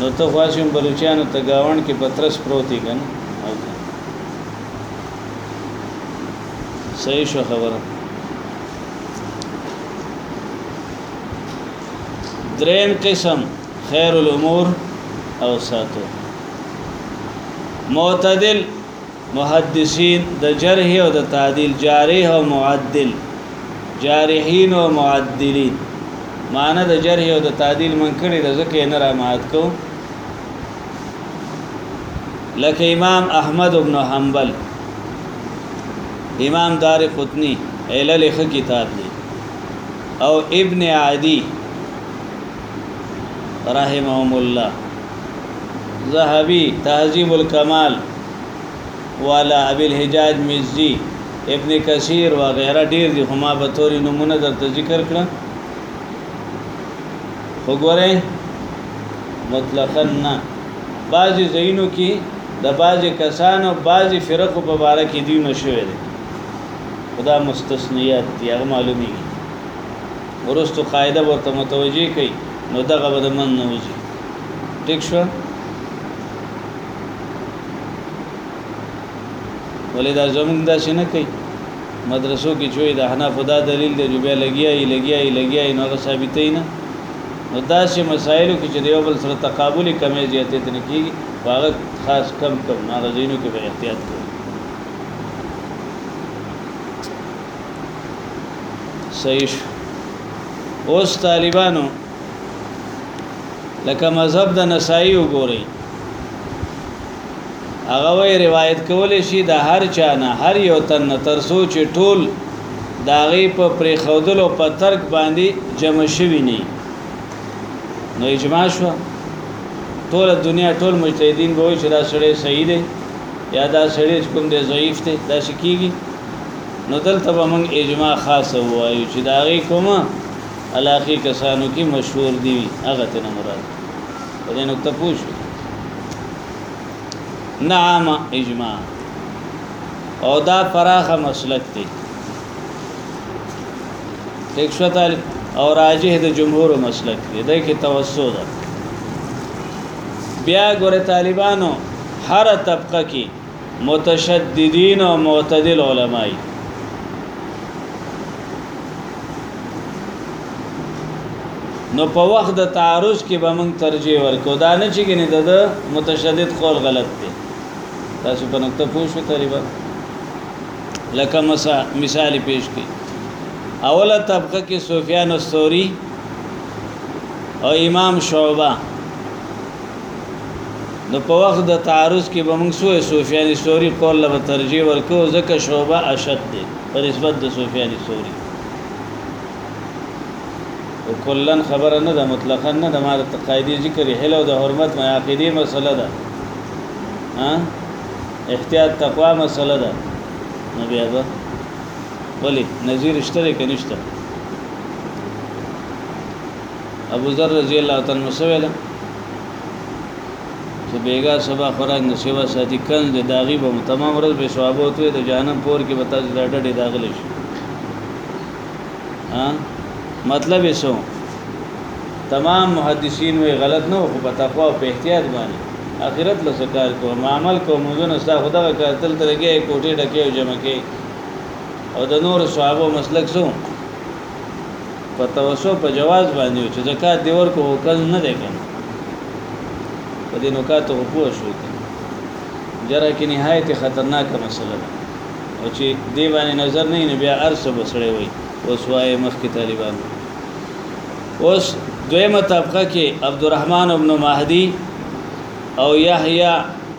نو ته خواشم بلوچانو ته گاون کې پترس پروتي کن صحیح شو خبره دریم قسم خیر الامور او ساتو معتدل محدثین د جرح او د تعدیل جارح او معدل جارحین او معدلین معنی د جرح او د تعدیل من کړي د ذکر نه را مات کو لکه امام احمد ابن حنبل امام دار قطنی علل خ کتاب دی او ابن عادی رحمهم الله ذهبي تهذیب الکمال والا ابي الحجاج مزي ابن کثیر و غیره ډیر دي هما به توري نمونه درته ذکر کړه وګوره مطلقاً نه بعضی زینو کې د بعضی کسانو بعضی فرقو په باره کې دی نشوي خدا مستثنیات دی هغه معلومیږي وروسته قاعده ورته متوجه کړي نو دغه به د من نه وځي ټیک شو ولې دا زمونږ داسې نه کوي مدرسو کې چې د حنف دا دلیل دی چې بیا لګیایي لګیایي لګیایي نو هغه ثابتې نه نو داسې مسایلو کې چې د یو بل سره تقابل کمې زیاتې نه کېږي هغه خاص کم کم هغه ځینو کې به احتیاط کوي صحیح شو اوس طالبانو لکه مذهب د نسائی وګورئ هغه وی روایت کول شي د هر چا نه هر یو تن نه تر سوچ ټول داغي په پرې خودلو په ترک باندې جمع شوی نه نو اجماع شو ټول دنیا ټول مجتهدین به چې دا سړی صحیح دی یا دا سړی کوم دی ضعیف دی دا شکیږي نو دلته به موږ اجماع خاصه وایو چې دا غي کومه علاقه کسانو کې مشهور دي هغه ته مراد په دې نقطه پوښو نعم اجماع او دا پراخه مسلک دی ټیک شو تعالی او راجه د جمهور مسلک دی دا کې توسو ده بیا ګوره طالبانو هر طبقه کې متشددین او معتدل علماء نو په وخت د تعارض کې به موږ ترجیح ورکو دا نه چې ګنې د متشدد قول غلط دی تاسو په نقطه پوه شو تقریبا لکه مسا مثال پیش کی اوله طبقه کې سفیان الثوری او امام شعبہ نو په وخت د تعارض کې به موږ سوې سفیان ثوری قول له ترجیح ورکو ځکه شوبه اشد دی په نسبت د سفیان ثوری او کلن خبره نه ده مطلقا نه ده مار تقاعدي ذکر هله د حرمت ما عقیده مسله ده ها احتیاط تقوا مسله ده نو بیا به ولی نظیر اشتره کنيشته ابو ذر رضی الله تعالی عنہ سویل چې بیګا سبا خوراک نه سیوا ساتي کنز د داغي به تمام ورځ به ثوابو ته د جهنم پور کې به تاسو دا ډډې داغلې شي ها مطلب یې سو تمام محدثین وی غلط نه خو په تقوا او په احتیاط باندې اخرت له سکار کو معامل کو مونږونه ستا خدغه کارتل ترګه کوټې ډکه او جمع کې او د نور صحابه مسلک سو په توسو په جواز باندې چې زکات دی ورکو وکړ نه دی کنه په دې نکات خو پوه شو جره کې نهایت خطرناکه مسله ده او چې دی باندې نظر نه نه بیا ارسه بسړې وي اوس وای مخکې طالبان اوس دویمه طبقه کې عبدالرحمن ابن مهدی او یحیی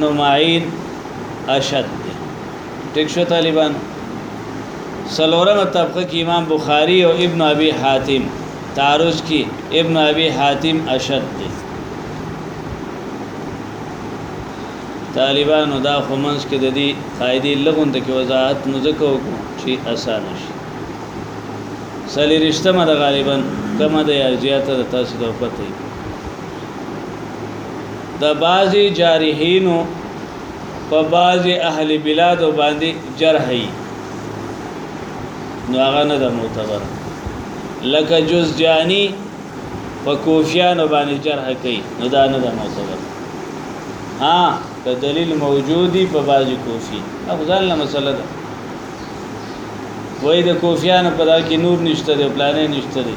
نمعين اشد دی ټیک شو طالبان سلورم طبقه کې امام بخاری او ابن ابي حاتم تعرض کې ابن ابي حاتم اشد دی طالبانو دا خمنس کې د دې قاعده لغون ته کې وضاحت نو زکو چې اسان شي سلی رښتما د غالبا کما د یارجیات د تاسو د پته د بعضی جارحینو په بعضی اهل بلادو باندې جرح یي نو هغه نه ده معتبره لکه جزجانی په کوفیانو باندې جرح کوي نو دا نه ده معتبره ها که دلیل موجودی په بعضی کوفی هغه ځان له مسله ده وای د کوفیانو په دغه کې نور نشته دی پلانې نشته دی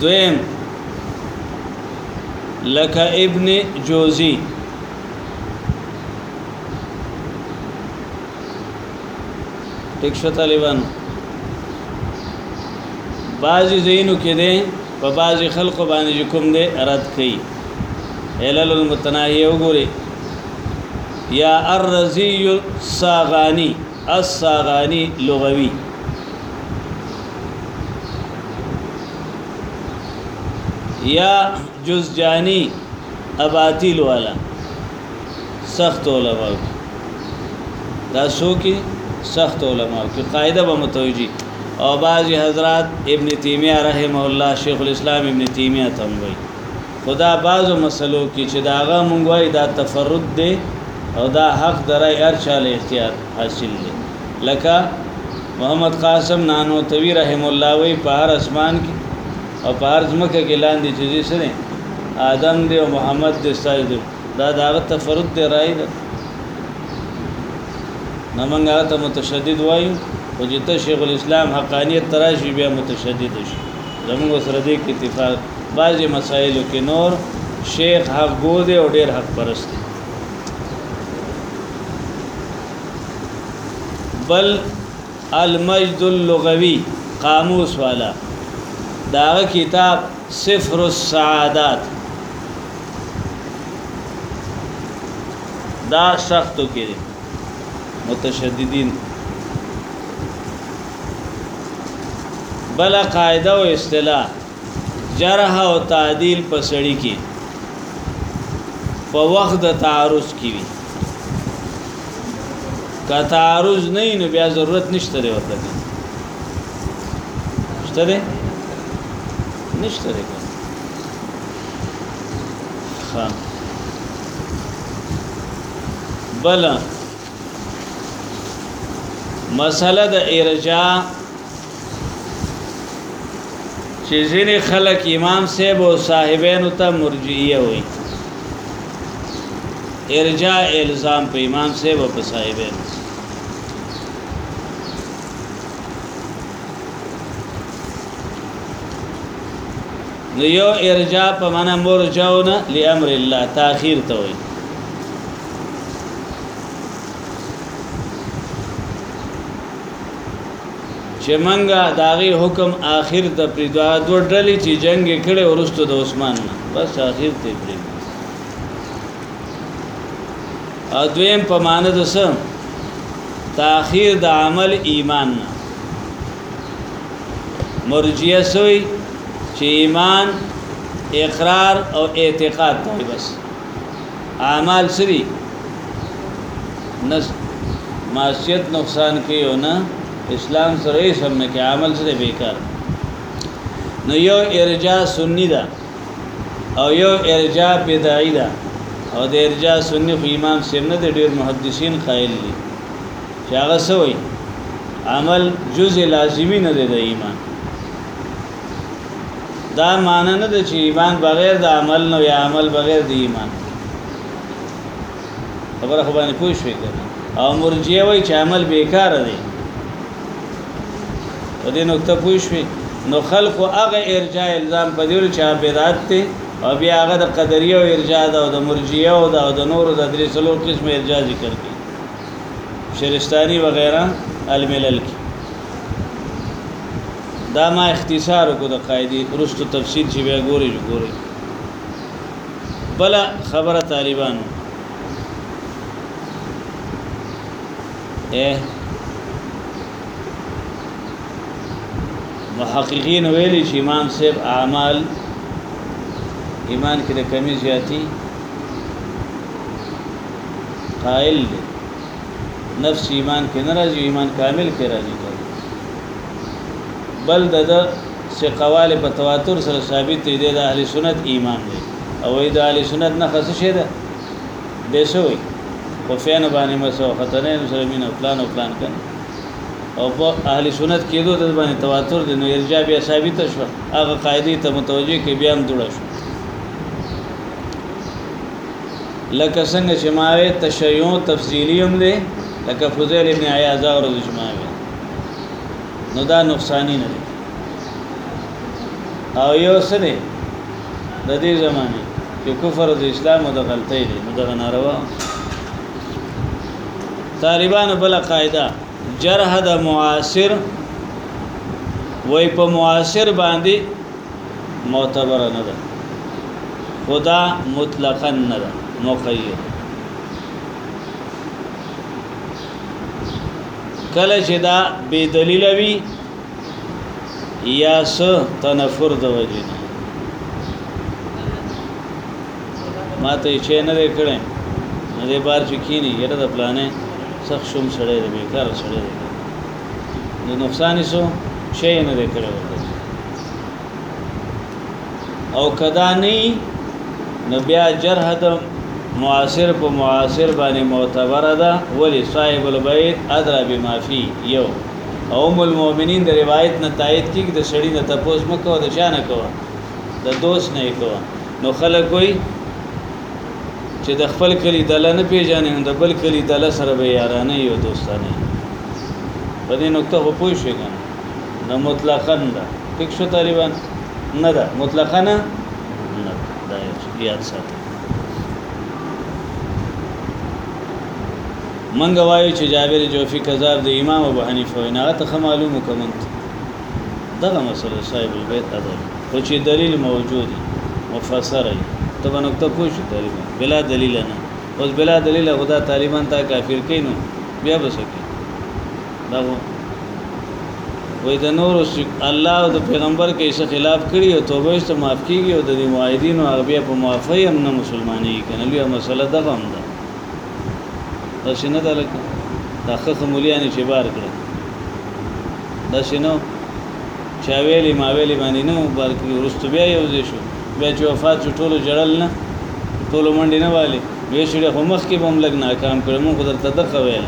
دویم لکه ابن جوزی ټیک شو طالبانو بعضی زینو کې ده په بعضی خلکو باندې کوم ده رد کړي علل المتناهیه وګوري یا الرزی ساغانی الصاغاني لغوي یا جزجانی اباطیل والا سخت علماء دا سو کې سخت علماء کې قاعده به متوجي او بعضی حضرات ابن تیمیه رحم الله شیخ الاسلام ابن تیمیه تم وایي خو دا بعضو مسلو کې چې د هغه مونږ وایي دا تفرد دی او دا حق د رای هر چا له اختیار حاصل دی لکه محمد قاسم نانوتوي رحم الله وایي په هر اسمان کې او په هر ځمکه کې لاندې چې ځي سره آدم دی او محمد دی ستاسو دی دا د هغه تفرد دی رای ده نه مونږ هغه ته متشدد وایو خو چې ته شیخ الاسلام حقانیت تراشي بیا متشدد شي زمونږ سره دې کې اتفاق بعضی مسائلو کې نور شیخ حق گو دی او ډیر حق پرست دی بل المجد اللغوی قاموس والا دا کتاب صفر السعادات دا سختو کې متشددین بل قاعده او اصطلاح جرح او تعدیل په سړی کې په وخت د تعارض کې وي که تعارض نه نو بیا ضرورت نشته دی ورته نشته دی نشته دی ها بل مسله د ارجاء چې ځینې خلک امام صاحب او صاحبینو ته مرجئیه وایي ارجاء الزام په امام صاحب او په صاحبینو نو یو ارجاء په معنا مرجعونه لامر الله تاخير ته وایي چې منګه داغي حکم آخر ته پری دا دو ډلې چې جنگ کړي ورستو د عثمان نه بس آخر ته پری او دویم په معنی د سم تاخير د عمل ایمان نه مرجیه سوی چې ایمان اقرار او اعتقاد دی بس اعمال څه دي نس معصیت نقصان کوي او نه اسلام سره یې سم نه کې عمل سره بیکار نو یو ارجا سنی ده او یو ارجا بدعی ده او د ارجا سنی خو امام سیم نه د ډیر محدثین قائل دي چې هغه سوی عمل جزء لازمی نه دی د ایمان دا معنی نه ده چې ایمان بغیر د عمل نه یا عمل بغیر د ایمان خبره خو باندې پوه شوې کنه او مرجیه وای چې عمل بیکار دی په دې نقطه پوه شوې نو خلق هغه ارجاء الزام په دې چې بدعت ته او بیا هغه د قدریه او ارجاء ده او د مرجیه او د او د نورو د درې څلو قسمه ارجاء ذکر کړي شرستانی وغیرہ الملل کې دا ما اختصار کو د قاعده ورستو تفصیل چې بیا ګوري جو ګوري بل خبره طالبانو اے محققین ویلي چې امام صاحب اعمال ایمان کې د کمی زیاتی قائل دی نفس چې ایمان کې نه راځي ایمان کامل کې راځي بل د د سقواله په تواتر سره ثابت دی د اهل سنت ایمان دی او د اهل سنت نه خاص شه ده به شوی په فین باندې مسو خطرې سره مين پلان او پلان کړي او په اهل سنت کې دوه د باندې تواتر دی نو ارجاع بیا ثابت شو هغه قاعده ته متوجه کې بیان جوړ شو لکه څنګه چې ما وې تشیع تفصیلی هم دی لکه فضیل ابن عیاض او رضی الله عنه نو دا نقصانی نه دی او یو سره د دې زمانه چې کفر د اسلام او د غلطۍ دی نو دا ناروا طالبانو بل قاعده جرح د معاصر وای په معاصر باندې معتبر نه ده خدا مطلقا نه ده مقید کله چې دا بی دلیل وي یا س تنفر د وجه نه ما ته چې نه کړم نه دې بار چې کینی یره د پلانې سخت شوم سړی دی بیکار سړی دی نو نقصان یې سو شی نه دی کړی ورته او کدا نه نو بیا جرح د معاصر په معاصر باندې معتبر ده ولی صاحب البیت ادرا بما فی یو او ام المؤمنین د روایت نه تایید کیږي د سړی نه تپوس مکو د چا نه کوه د دوست نه کوه نو خلک وایي چې د خپل کلی دله نه پیژنې نو د بل کلی دله سره به یارانه یو دوستانه په دې نقطه خو پوه شئ که نه مطلقا ده ټیک شو طالبان نه ده مطلقا نه دا یاد ساتئ منګه وایو چې جابر جوفی کذاب دی امام ابو حنیفه وینا ته معلومه کومنت دغه مسله صاحب البيت ادا خو چې دلیل موجود مفسر ای ته بنکته پوه شي طالبان بلا دلیل نه اوس بلا دلیل خدا طالبان تا کافر کینو بیا بسکی دا وې د نور الله او د پیغمبر کې څه خلاف کړی او توبه یې ته معاف کیږي او د معاهدینو هغه بیا په معافی هم نه مسلمانې کنه لوی مسله ده هم ده دا شنه ده لکه دا خخ مولیانی چې بار کړه دا شنو چا ویلې ما ویلې باندې نو بار کړی ورستو بیا یو ځای شو بیا چې وفات شو ټولو جړل نه ټولو منډې نه والي وی شړې خو مخ کې بم لګ ناکام کړ مونږ خو درته دغه ویل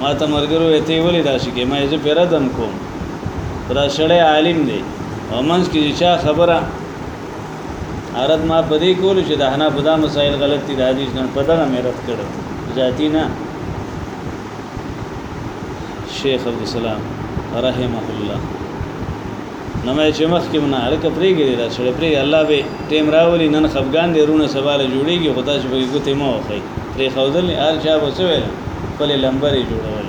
ما ته مرګرو ته ویلې دا شي کې ما یې زه پیرا دم کوم پر شړې عالم دی او منځ کې چې چا خبره عرض ما په دې کول چې د حناف دا مسائل غلط دي د حدیث نه په دغه مې رد کړو ذاتی نه شیخ عبد السلام رحمه الله نو مې چې مخ کې نه الک پرېګې دا سره پرې الله به ټیم راولي نن خفغان دې رونه سواله جوړيږي خدا چې به ګوتې مو وخی پرې خودل هر چا وسوي خپل لمبرې جوړول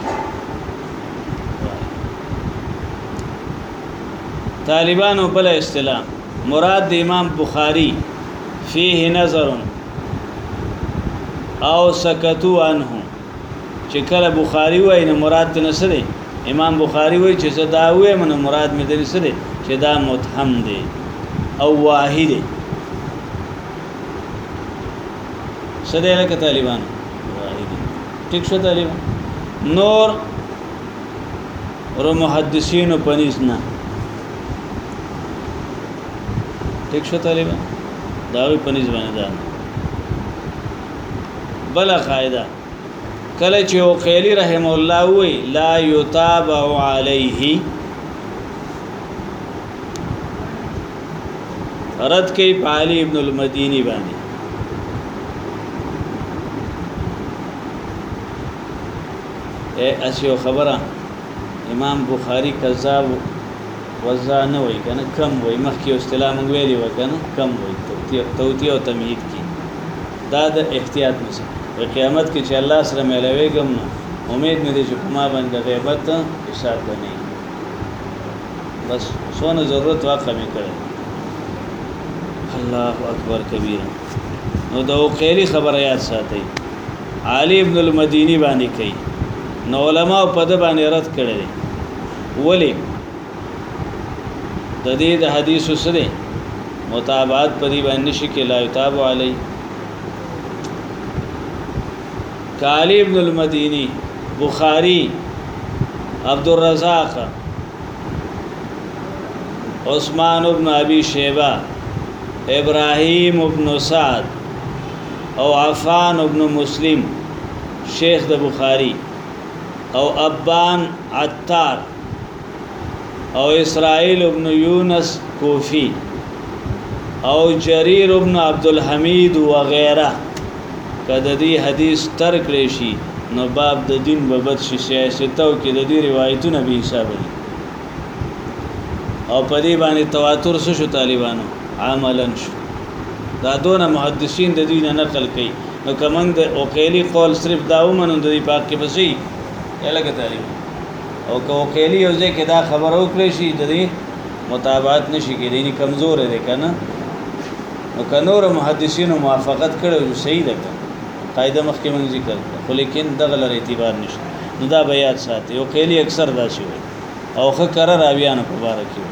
طالبانو بل استلام مراد د امام بخاری فيه نظر او سکتو عنه چې کله بخاری وای نو مراد ته نسره امام بخاری وای چې زدا وای من مراد مې دې نسره چې دا متهم دی او واحد سده لکه طالبان واحد ټیک شو طالبان نور رو محدثین پنیز نه ټیک شو طالبان دا وی پنځ باندې ده بل قاعده کله چې او قیلی رحم الله وی لا یتابع علیه رد کوي په علي ابن المديني باندې اے اسیو خبره امام بخاری کذاب وزا نه وای کنه کم وای مخکې اصطلاح مونږ ویلې و کنه کم وای توتیه توتیه او تمهید کې دا د احتیاط مسله په قیامت کې چې الله سره ملويږم نو امید مې دې چې کومه باندې غیبت حساب بنئ بس څونه ضرورت واقع مې کړی الله اکبر کبیر نو د اوقیلی خبره یاد ساتي علی ابن المدینی باندې کوي نو علما په د باندې رد کړي دي ولی د دې د حدیثو سره متابعت په دې باندې شي کې لا یتاب علی کالی ابن المدینی بخاری عبد الرزاق عثمان ابن ابي شيبه ابراهيم ابن سعد او عفان ابن مسلم شیخ د بخاری او ابان عطار او اسرائيل ابن يونس کوفی او جرير ابن عبد الحميد وغيره که د دې حدیث تر کړی شي نو باب د دین به بد شي سیاستو کې د دې روایتونه به حساب دي او په دې باندې تواتر څه شو طالبانو عملا شو دا دونه محدثین د دین نقل کوي نو کمنګ د اوقیلی قول صرف دا ومنو د دې پاک کې بسې الګ طالب او که اوقیلی یو ځکه دا خبر او کړی شي د دې متابعت نشي کېدی نه کمزور دی کنه نو که نور محدثینو موافقت کړو نو صحیح ده قاعده مخکې موږ ذکر کړه خو لیکن دغه لر اعتبار نشته نو دا بیا یاد ساتي او کېلی اکثر دا شی وي او خه کرر اویان په بار کې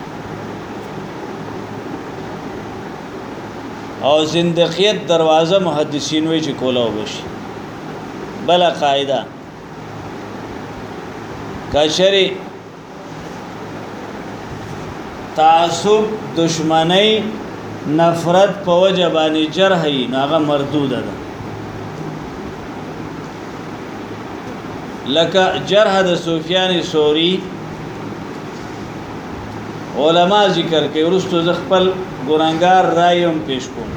او زندقیت دروازه محدثین وی چې کولا وبشي بل قاعده کشری تعصب دشمنی نفرت په وجه باندې جرح یې ناغه مردود ده لکه جرح د سفیان ثوری علما ذکر کوي ورستو ز خپل ګورنګار رایم پیش کوم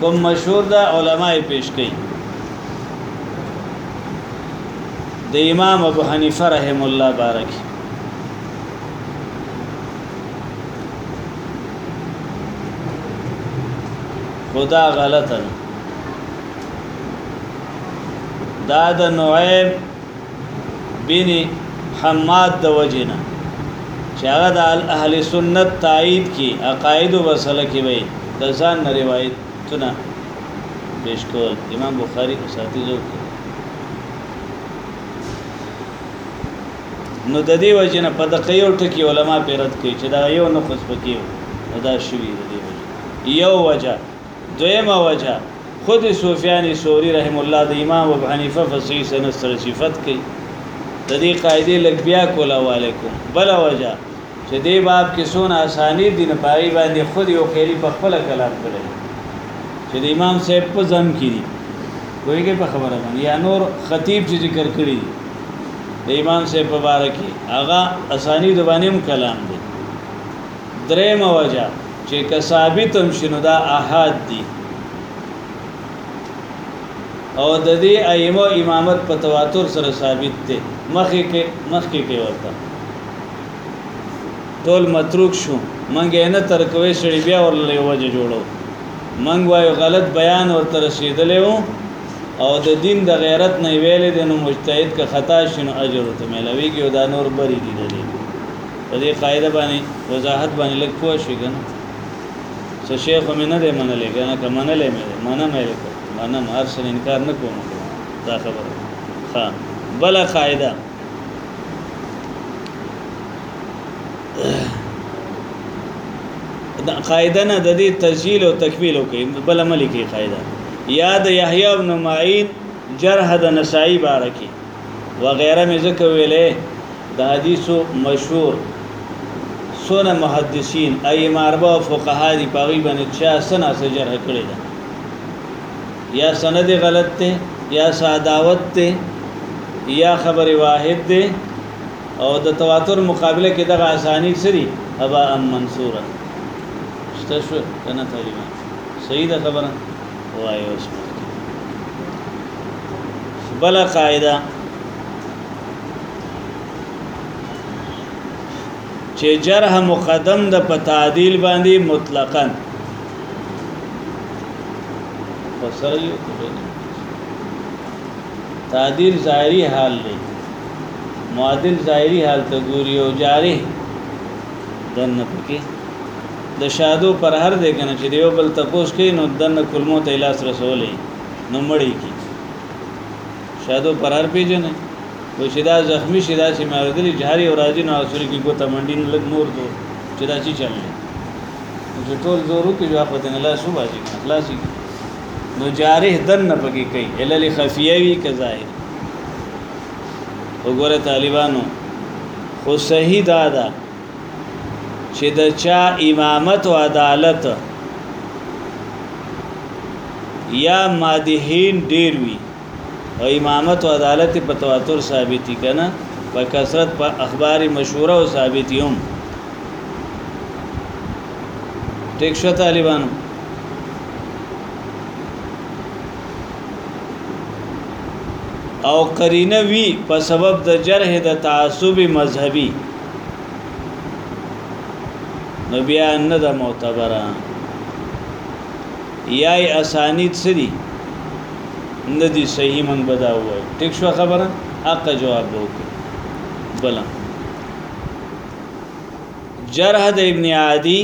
کوم مشهور ده علما یې پیش کوي د امام ابو حنیفه رحم الله بارک خدا غلط ده دا د نعیم بن حماد د وجنه چې هغه د اهل سنت تایید کی عقاید او مسله کی وي د ځان روایتونه پیش کول امام بخاری په ساتیزو کې نو د دې وجنه په دقه یو ټکی علما پیرت کوي چې دا یو نه خوځ پکې دا شوی د دې وجه یو وجه دویمه وجه خود سفیان ثوری رحم الله د امام ابو حنیفه فصیح سند سره صفت کوي د دې قاعده لګ بیا کولا وعلیکم بل وجه چې دې باب کې څونه اسانید دي نو په هغې باندې خود یو قیري په خپل کلام کړی چې د امام صاحب په زم کې دي ویږي په خبره باندې یا نور خطیب چې ذکر کړی دي د امام صاحب په باره کې هغه اسانید باندې هم کلام دي درې موجه چې که ثابت هم شنو دا احاد دي او د دې ائمه امامت په تواتر سره ثابت دي مخکې کې مخکې کې ورته ټول متروک شو منګ یې نه تر کوي شړی بیا ورلې وجه جوړو منګ وایو غلط بیان ورته رسیدلې وو او د دین د غیرت نه ویلې د نو مجتهد که خطا شنو اجر ته ملويږي او دا نور بری دي دي په دې قاعده باندې وضاحت باندې لګ پوه شي کنه څه شیخ مې نه دی منلې کنه که منلې مې منه مې منم هر څه انکار نه کوم دا خبره ها بل قاعده دا قاعده نه د دې تسجیل او تکمیل کوي بل عمل کې قاعده یاد یحیی ابن معین جرح د نسائی بارکی وغیرہ مې ذکر ویلې د حدیثو مشهور سونه محدثین ائمه اربع فقها دی پاغي باندې چا سنا سجر کړی دا یا سند یې غلط دی یا ساداوت دی یا خبر واحد دی او د تواتر مقابله کې دغه اسانید سری ابا ام منصوره شته شو کنه تقریبا صحیح ده خبره وایي اوس بل قاعده چې جرح مقدم د په تعدیل باندې مطلقاً وسره تعدیل ظاهری حال دی معادل ظاهری حال ته ګوري او جاره دنه پکې د شادو پر هر ځای کنه چې دیو بل تپوس کوي نو دنه کلمو ته لاس رسولې نو مړی کی شادو پرار پیژنې وای چې دا زخمی شي دا چې مې اوریدلې چې هر یو راځي نو اسوري کې ګوته منډي نو لږ نور ته چې دا چې چل دی چې ټول زور وکړي بیا خو دنه لاس وباسي کنه خلاص شي نو جارح دن نه پکې کوي علل خفیه وي که ظاهر وګوره طالبانو خو صحیح دا ده چې د چا امامت او عدالت یا مادهین ډیر وي او امامت او عدالت په تواتر ثابت دي کنه په کثرت په اخبار مشهوره او ثابت هم ټیک شو طالبانو او قرینه وی په سبب د جرح د تعصب مذهبي نو بیا نه د معتبره یا یې اسانید څه دي نه دي صحیح مونږ به دا ووایو ټیک شو خبره اقا جواب به وکړو بل جرح د ابن عادی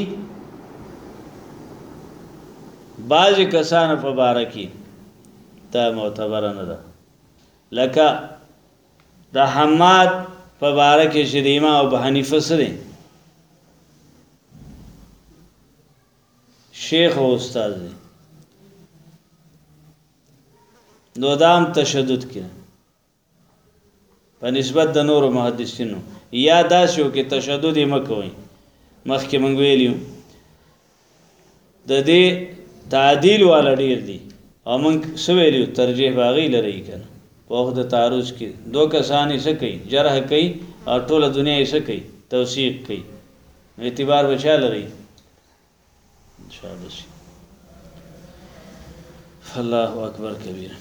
بعض کسانو په باره کې دا معتبره نه ده لکه د حماد په باره کې چې د امام ابو حنیفه سره شیخ او استاد دی نو دام تشدد کې په نسبت د نورو محدثینو یا داسې یو کې تشدد یې مکوئ مخکې مونږ ویلیو د دې تعدیل والا ډیر دی او مونږ څه ویلیو ترجیح باغی لري کنه په وخت د تعرض کې دوه کسان یې څه کوي جرح کوي او ټوله دنیا یې څه کوي توثیق کوي اعتبار بچا لري انشاءالله شي الله اکبر کبیر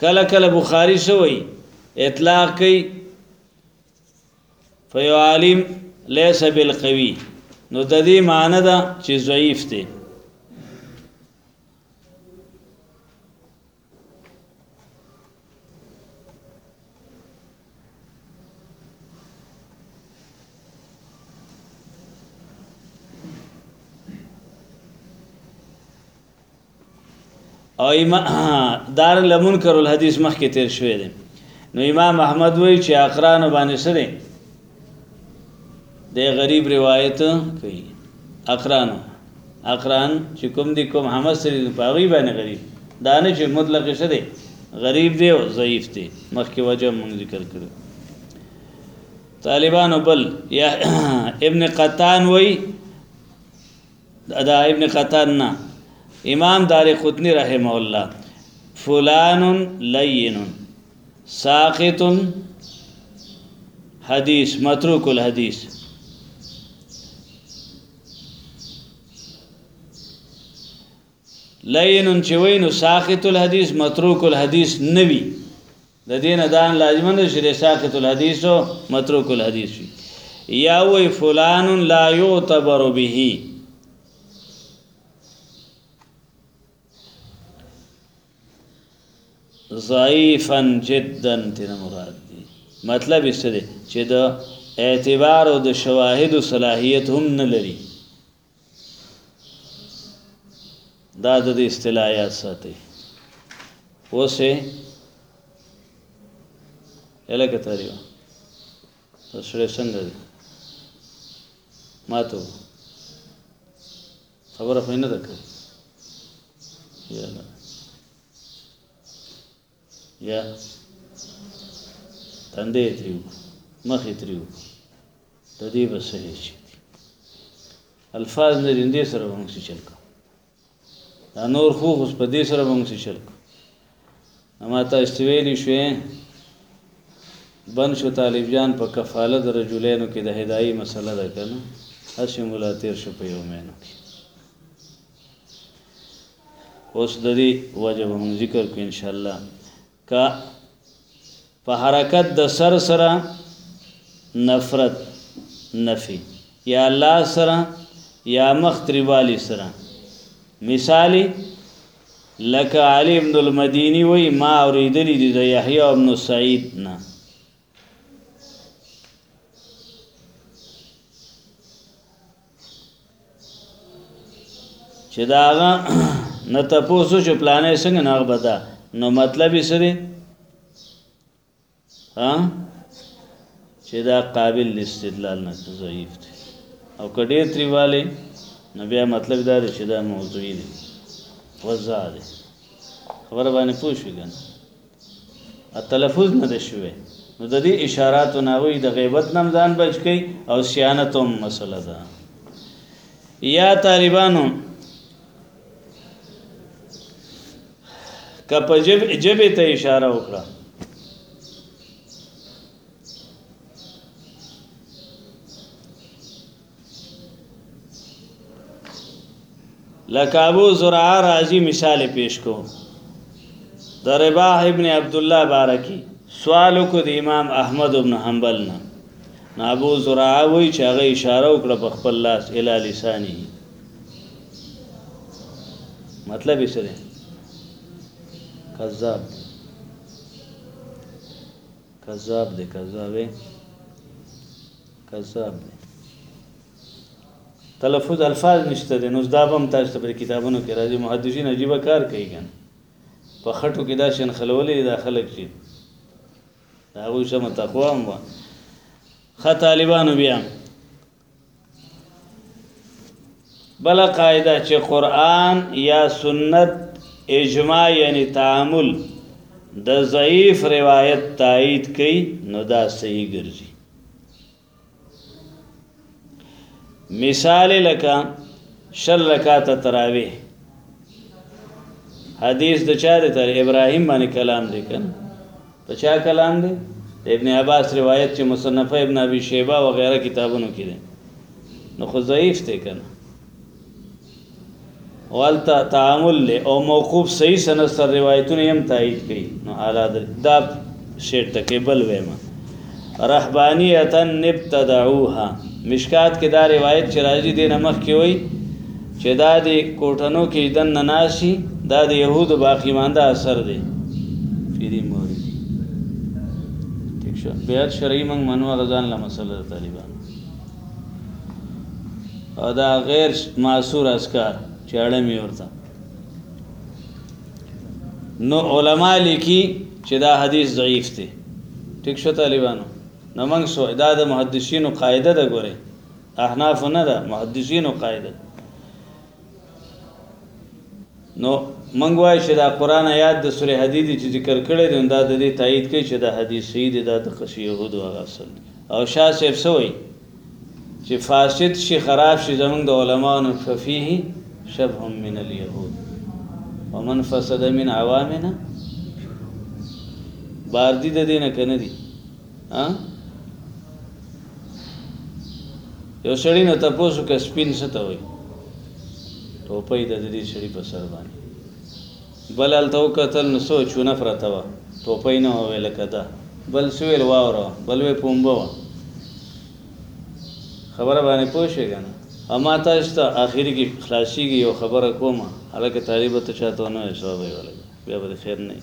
کله کله بخاری شوی اطلاق کوي فیو عالم لیس بالقوی نو د دې معنی ده چې ضعیف دی او دار لمن کرل حدیث مخکې تیر شوی دی نو امام احمد وایي چې اقران باندې سره دی غریب روایت کوي اقران اقران چې کوم دی کوم حمد سری په هغوی باندې غریب دا نه چې مطلق څه دی غریب دی او ضعیف دی مخکې وجه مونږ ذکر کړو طالبانو بل یا ابن قطان وای دا ابن قطان نه امام دار قطنی رحمه الله فلان لین ساقط حدیث متروک الحدیث لین چې وینو ساقط الحدیث متروک الحدیث نوی د دین دان لازمن شری ساقط الحدیث او متروک الحدیث وی یا وی فلان لا یعتبر به ضعیفا جدا تینا مراد دی مطلب یې څه دی چې د اعتبار او د شواهد او صلاحیت هم نه لري دا د دې اصطلاحات ساتي اوسه الکه تاریو تاسو څنګه دي ماتو خبره خو یې نه ده کړې یا تندې یې ترې وکړو مخ یې ترې وکړو د دې به څه هېڅ الفاظ نه رندې سره به موږ څه چل کوو دا نور خو اوس په دې سره به موږ څه چل کوو اما تاسو ته ویلی شوی بند شو طالب جان په کفاله د رجلینو کې د هدایي مسله ده کنه هسې مو لا تیر شو په یو مینو کې اوس د دې وجه به مونږ ذکر کړو ان شاء الله کا په حرکت د سر سره نفرت نفي یا الله سره یا مخ تریوالی سره مثالی لکه علی ابن المدینی وی ما اوریدلی دی د یحیی ابن سعید نه چې دا هغه نه تاسو چې پلانې څنګه نه غبدا نو مطلب یې سره ها چې دا قابل استدلال نه ضعیف دی او کډې تریواله نو بیا مطلب دا دی چې دا موضوعي دی وزا دی خبره باندې پوه شو کنه التلفظ نه دی شوی نو د دې اشارات نه وي د غیبت نم ځان بچ کی او سیانت هم مسله ده یا طالبانو که په جب جبه ته اشاره وکړه لکه ابو زرعه رازی مثال پیش کو د رباح ابن عبد الله بارکی سوال کو د امام احمد ابن حنبل نه ابو زرعه وی چې هغه اشاره وکړه په خپل لاس الی لسانی مطلب یې څه دی کذاب دی کذاب دی کذاب دی کذاب دی تلفظ الفاظ نشته دی نو دا به هم تاسو ته په کتابونو کې راځي محدثین عجیبه کار کوي که په خټو کې دا شین خلولې دا خلک چې دا هغوی سمه تقوا هم وه ښه طالبانو بیا بل قاعده چې قران یا سنت اجماع یعنی تعامل د ضعیف روایت تایید کوي نو دا صحیح ګرځي مثال لکه شل رکعات تراویح حدیث د چاره تر ابراهیم باندې کلام دی کنه په چا کلام دی؟ د ابن عباس روایت چې مصنفه ابن ابي شیبه وغیره کتابونو کې دی نو خو ضعیف دی کنه والتا تعامل له او موقوف صحیح سند سره روایتونه هم تایید کړي نو اعلی دا شعر تکبل وېما رهبانیة ابتدعوها مشکات کې دا روایت چې راځي دې نه مخکې وایي چې دا د کوټنو کې دننه ناسي دا د یهودو باقي مانده اثر دی پیری موري ټیک شو بیعت شرعي موږ منو هغه ځان له مسله طالبان او دا غیر معصور اسکار چې اړه مې ورته نو علما لیکي چې دا حدیث ضعیف دی ټیک شو طالبانو نو موږ سو دا د محدثینو قاعده ده ګوره احناف نه ده محدثینو قاعده نو موږ وای چې دا قران آیات د سوره حدید چې ذکر کړی دی دا د دې تایید کوي چې دا حدیث صحیح دی دا د قصې یهود او اصل او شاه صاحب سوی چی فاسد شی خراب شی زمونږ د علماء نو ففيه شبه من اليهود ومن فسد من عوامنا باردی د دینه کنه دی ها یو سړی نه تاسو کې سپین څه ته وای ټوپۍ د دې سړي په سر باندې بل هلته وکتل نو څو چونه پرته وه ټوپۍ نه وه ویلکه ده بل څه ویل واوره وه بل وی پومبه وه خبره باندې پوه شوې که نه او ما تاسو ته اخري کې خلاصیږي یو خبره کومه هلکه طالبه ته چاته ونه وایې ثواب یې ولګي بیا به دې خیر نه وي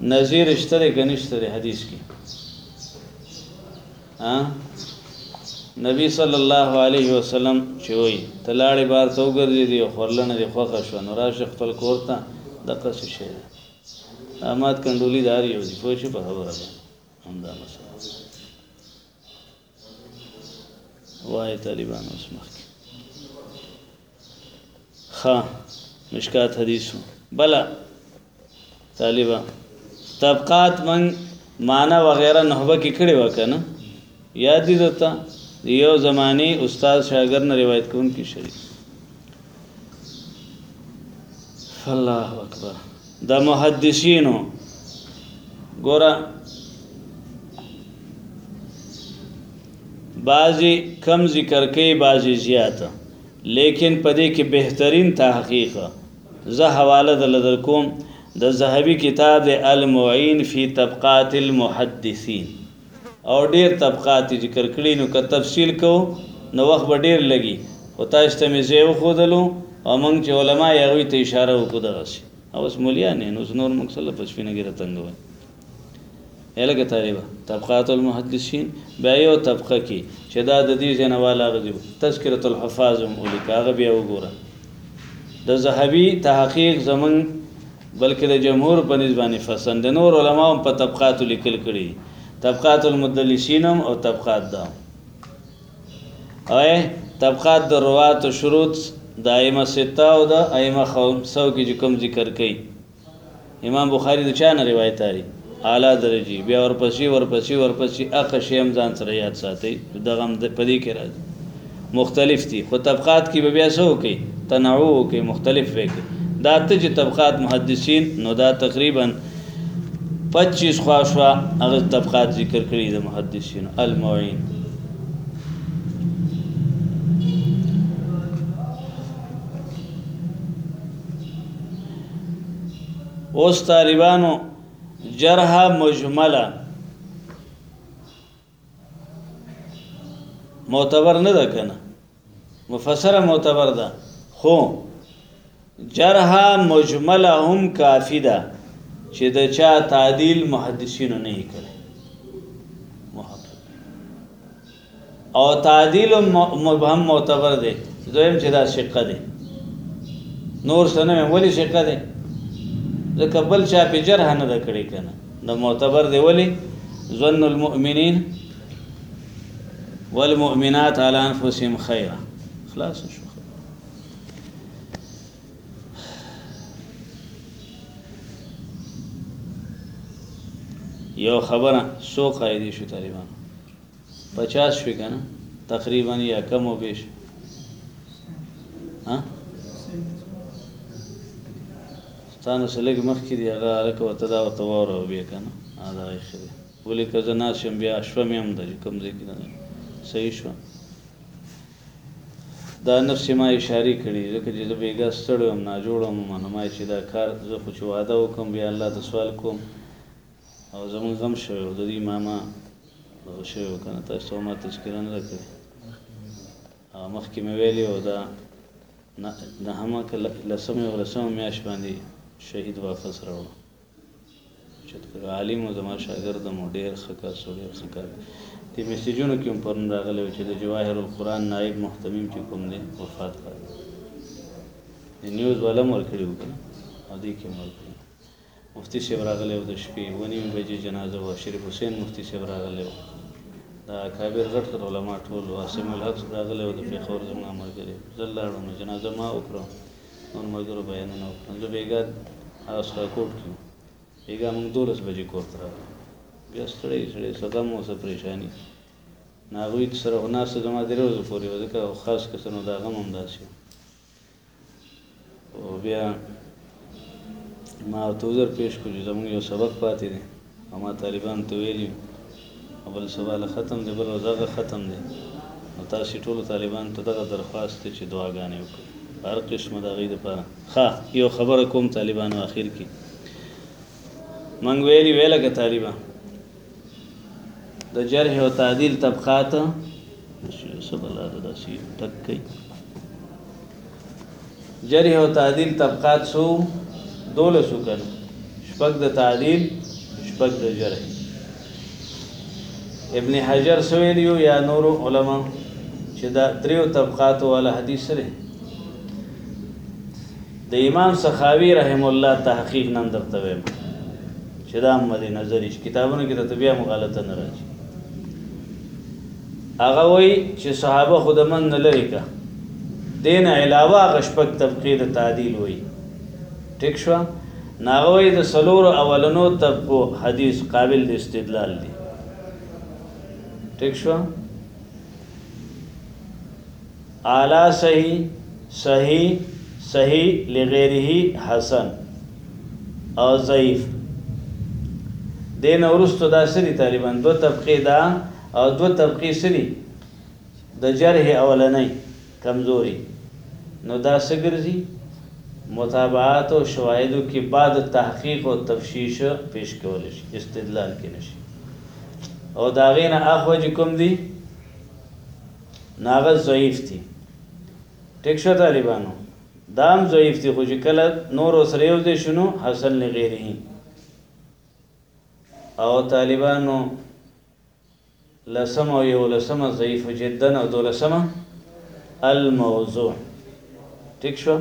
نظیر شته دی که نشته دی حدیث کې نبی صلی الله علیه وسلم چې وایي ته لاړې بار ته وګرځېدې او خورلنه دې خوښه شوه نو راشه خپل کور ته دقسې شی دی احمد کنډولي د هر یو دي پوه شي په خبره ده همدا مسله وای طالبان اوس مخکې ښه مشکات حدیثو بلا طالبان طبقات من معنا وغیرہ نحبه کې کړي وکنه یاد دي دتا یو زماني استاد شاګرد نه روایت کوم کې شریک الله اکبر د محدثینو ګوره بعضی کم ذکر کوي بعضی زیات لیکن په دې کې بهترین تحقیق زه حواله د لدر کوم د زهبي کتاب د المعین فی طبقات المحدثین او ډیر طبقات یې ذکر کړي نو که تفصیل کوو نو وخت به ډیر لګي خو تاسو ته مې ځای وښودلو او موږ چې علماء یې هغوی ته اشاره وکړو دغسې اوس مولیان یې نو نور موږ سره په سپینه ګیره تنګوي الګ طالبه طبقات المحدثین بیا یو طبقه کې چې دا د دې ځنه والا غزو تذکرۃ الحفاظ هم ولیکه هغه بیا وګوره د ذهبي تحقیق زمونږ بلکې د جمهور په نسبت باندې فصل د نور علماء هم په طبقات لیکل کړي طبقات المدلسین هم او طبقات دا او طبقات د روات او شروط د ائمه سته او د ائمه خمسو کې کوم ذکر کړي امام بخاری د چا نه روایت لري اعلی درجه بیا ورپسې ورپسې ورپسې اخه شی هم ځان سره یاد ساتي دغه هم په دې کې راځي مختلف دي خو طبقات کې به بیا څه وکړي تنوع وکړي مختلف وکړي دا ته چې طبقات محدثین نو دا تقریبا 25 خواښوا هغه طبقات ذکر کړي د محدثین المعین اوس طالبانو جرح مجمله معتبر نه ده کنه مفسره معتبر ده خو جرح مجمله هم کافی ده چې د چا تعدیل محدثینو نه کړي او تعدیل مبهم معتبر دی دویم چې دا شقه دی نور سنه ولی شقه دی ځکه بل چا په جرح نه ده کړې که نه د معتبر دی ولې ظن المؤمنین والمؤمنات على انفسهم خیرا خلاص شو یو خبره سو قاعده شو طالبان پچاس شوي که نه تقریبا یا کم و بیش ها ستانه څه لږ مخکې دي هغه هلکه ورته دا ورته واوره او بیا که نه دا یې ښه دی ولې که زه ناست یم بیا شپه مې هم ده چې کوم ځای کې نه صحیح شوه دا نفس ما اشاره کړي ځکه چې زه بیګا ستړی وم ناجوړ وم نو ما چې دا کار زه خو چې واده وکم بیا الله ته سوال کوم او زمون غم شوی او د دې ماما دغه شوی او کنه تاسو ته ما تذکره نه کړې او مخکې مې ویلي او دا د همه لسمې او لسمه میاشت باندې شهید واپس راوړو چې عالم او زما شاګرد مو ډېر ښه کار سو ډېر ښه کار دې میسجونو کې هم پرون راغلی و چې د جواهر القرآن نایب محتمیم چې کوم دی وفات کړ د نیوز والا هم ورکړي وو او دې کې هم ورکړي مفتي صیب راغلی و د شپې اوه نیمې بجې جنازه وه شریف حسین مفتي صیب راغلی و دا اکابر غټ غټ علما ټول و عاصم الحق صاحب راغلی و د پېښور زما ملګری زه لاړم نو جنازه ما وکړه نور ملګرو بیانونه وکړل زه بېګا هغه سراکوټ کې بېګا موږ دولس بجې کور ته راغلو بیا ستړی سړی څه غم او څه پریشاني نو هغوی سره خو ناسته زما درې ورځې پورې وه ځکه خاص کسانو دا غم همداسې و او بیا ما ورته عذر پیش کړو چې زموږ یو سبق پاتې دی او ما طالبان ته ویلي او بل سبا له ختم دی بل ورځغه ختم دی نو تاسو ټولو طالبان ته دغه درخواست دی چې دعاګانې وکړئ هر قسمه د هغوی دپاره ښه یو خبره کوم طالبانو اخر کې موږ ویلي ویله که طالبان د جرح او تعدیل طبقات جرح او تعدیل طبقات سو دوله سو کن شپږ د تعدیل شپږ د جرح ابن حجر سویلیو یا نور علما چې دا دریو طبقات والا حدیث لري د امام سخاوي رحمه الله تحقیق نن درته وایم چې دا هم مد نظر شي کتابونو کې درته بیا مغالطه نه راځي هغه وایي چې صحابه خود من نه لري که دین علاوه هغه شپږ طبقې د تعدیل وایي ټیک شوه نو هغه وایي د څلورو اولنو طبقو حدیث قابل د استدلال دی ټیک شوه اعلی صحیح صحیح صحیح لغیره حسن او ضعیف دین ورستو دا سری طالبان دو طبقه دا او دو طبقه سری د جرح اولنۍ کمزوري نو دا سګرځي متابعات او شواهدو کې بعد تحقیق او تفشیش پیش کول شي استدلال کې نشي او دا غینه اخوج کوم دي نو هغه ضعیف دي ټیک شو طالبانو دا هم ضعیف دي خو چې کله نور سره یو ځای شنو حسن لغیره او طالبانو لسم او یو لسم ضعیف جدا او دولسم الموضوع ټیک شو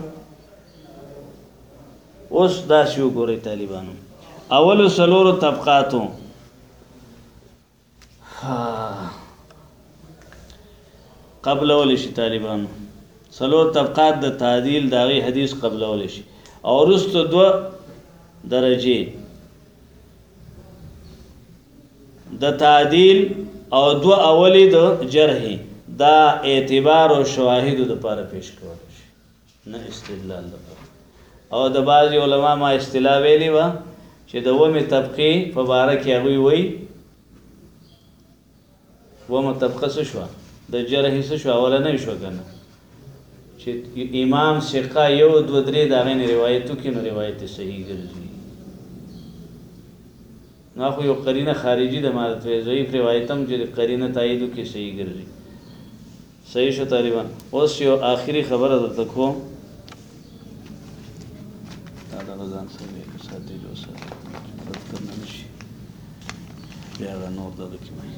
اوس دا شو ګوري طالبانو اول سلور طبقاتو قبلول شي طالبانو څلور طبقات د تعدیل د هغې حدیث قبلول شي او وروسته دوه درجې د تعدیل او دوه اولې د جرحې دا اعتبار او شواهدو لپاره پیش کول نه استدلال د پاره او د بعضی علما ما اصطلاح ویلی و چې د ومه طبقه په باره کې هغه وی ومه طبقه څه شو د جرح څه شو ولا نه شو کنه چې امام ثقه یو دو درې دا غین روایتو کې نو روایت صحیح ګرځي نو خو یو قرینه خارجي د مالت ضعیف روایتم چې قرینه تاییدو کې صحیح ګرځي صحیح شو طالبان اوس یو اخری خبره درته کوم دا دغه ځان سره یې که ساتي جو سره رد کرنا نشي بیا دا نور دغه کې وایي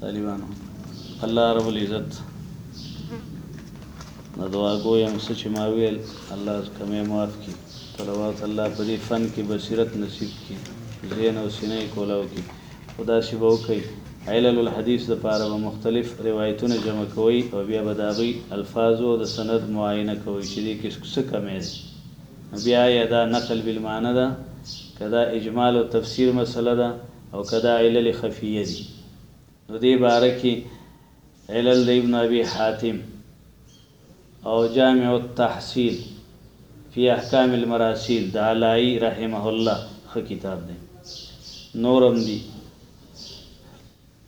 طالبانو الله رب العزت نو دعا کوم څه چې ما ویل الله کمې معاف کړي تلوات الله په دې فن کې بصیرت نصیب کړي زین او سینې کولاو کړي خو داسې به وکړئ، علل الحدیث لپاره به مختلف روایتونه جمع کوئ او بیا به د هغوی الفاظو او د سند معاینه کوئ چې دې کې څه کمی دی، نو بیا ایا دا نقل بالمعنی ده، که دا اجمال او تفسیر مسئله ده او که دا علل خفیه دي، نو دې باره کې علل د ابن ابي حاتم. او جامع التحصیل فی احکام المراسیل د علایی رحمه الله ښه کتاب دی نور هم دي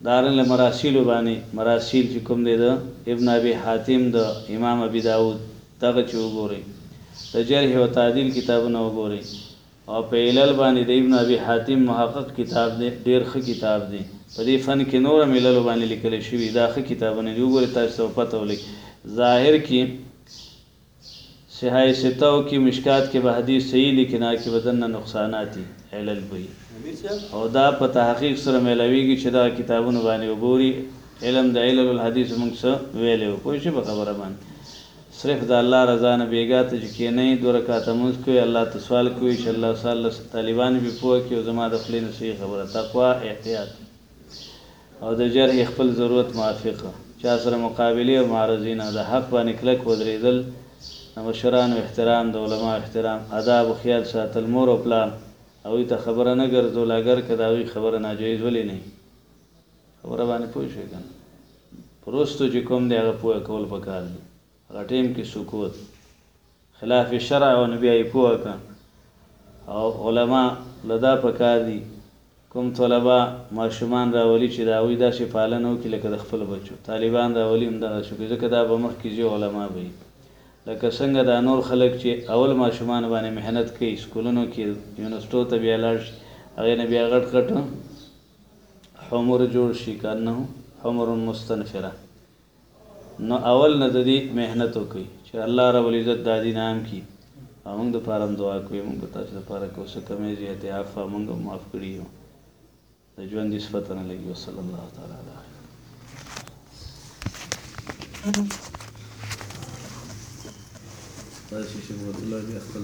دارن له مراسیلو باندې مراسیل چې کوم دی د ابن ابي حاتم د امام ابي داود دغه چې وګورئ د جرح او تعدیل کتابونه وګورئ او په علل باندې د ابن ابي حاتم محقق کتاب دی ډېر ښه کتاب دی په دې فن کې نور هم عللو باندې لیکل شوي دا ښه کتابونه دي وګورئ تاسو ته به پته ولګي ظاهر کې صحای سته او کې مشکات کې به حدیث صحیح لیکن هغه کې به دنه نقصانات علل وي او دا په تحقیق سره ملويږي چې دا کتابونه باندې وګوري علم د علل الحدیث موږ څه ویلې پوه شي په خبره باندې صرف د الله رضا نه بیګا ته چې کینئ دوه رکعته لمونځ کوئ الله ته سوال کوئ چې الله سال له طالبانو بې پوه کړي او زما د خولې نه صحیح خبره تقوا احتیاط او د جرح خپل ضرورت موافق چا سره مقابلې او معارضې نه د حق باندې کلک ودریدل د مشرانو احترام د علماو احترام آداب او خیال ساتل مور او پلار هغوی ته خبره نه ګرځول اګر که د هغوی خبره ناجایز ولې نه وي. خبره باندې پوه شوې کنه په روستو چې کوم دی هغه پوه کول پکار دي هغه ټیم کې سکوت خلاف شرع او نبی یې پوه کا او علما لدا پکار دي کوم طلبه ماشومان راولي چې دا وی داسې پالنه وکړي لکه د خپل بچو طالبان راولي هم دغه شو ځکه دا به مخکې ځي علما به لکه څنګه دا نور خلک چې اول ماشومان باندې محنت کوي سکولونو کې یونیورسټو ته بیا لاړ شي هغې نه بیا غټ غټ حمر جوړ شي کانه حمر مستنفره نو اول نه د دې مهنت وکړي چې الله رب العزت دا دین عام کړي او موږ د پاره دعا کوي موږ به تاسو لپاره کوسه کمې زیاتې عفا موږ معاف کړی یو د ژوند دې صفت نه لګي وصلی الله تعالی علیه تاسو چې ورته لږه خپل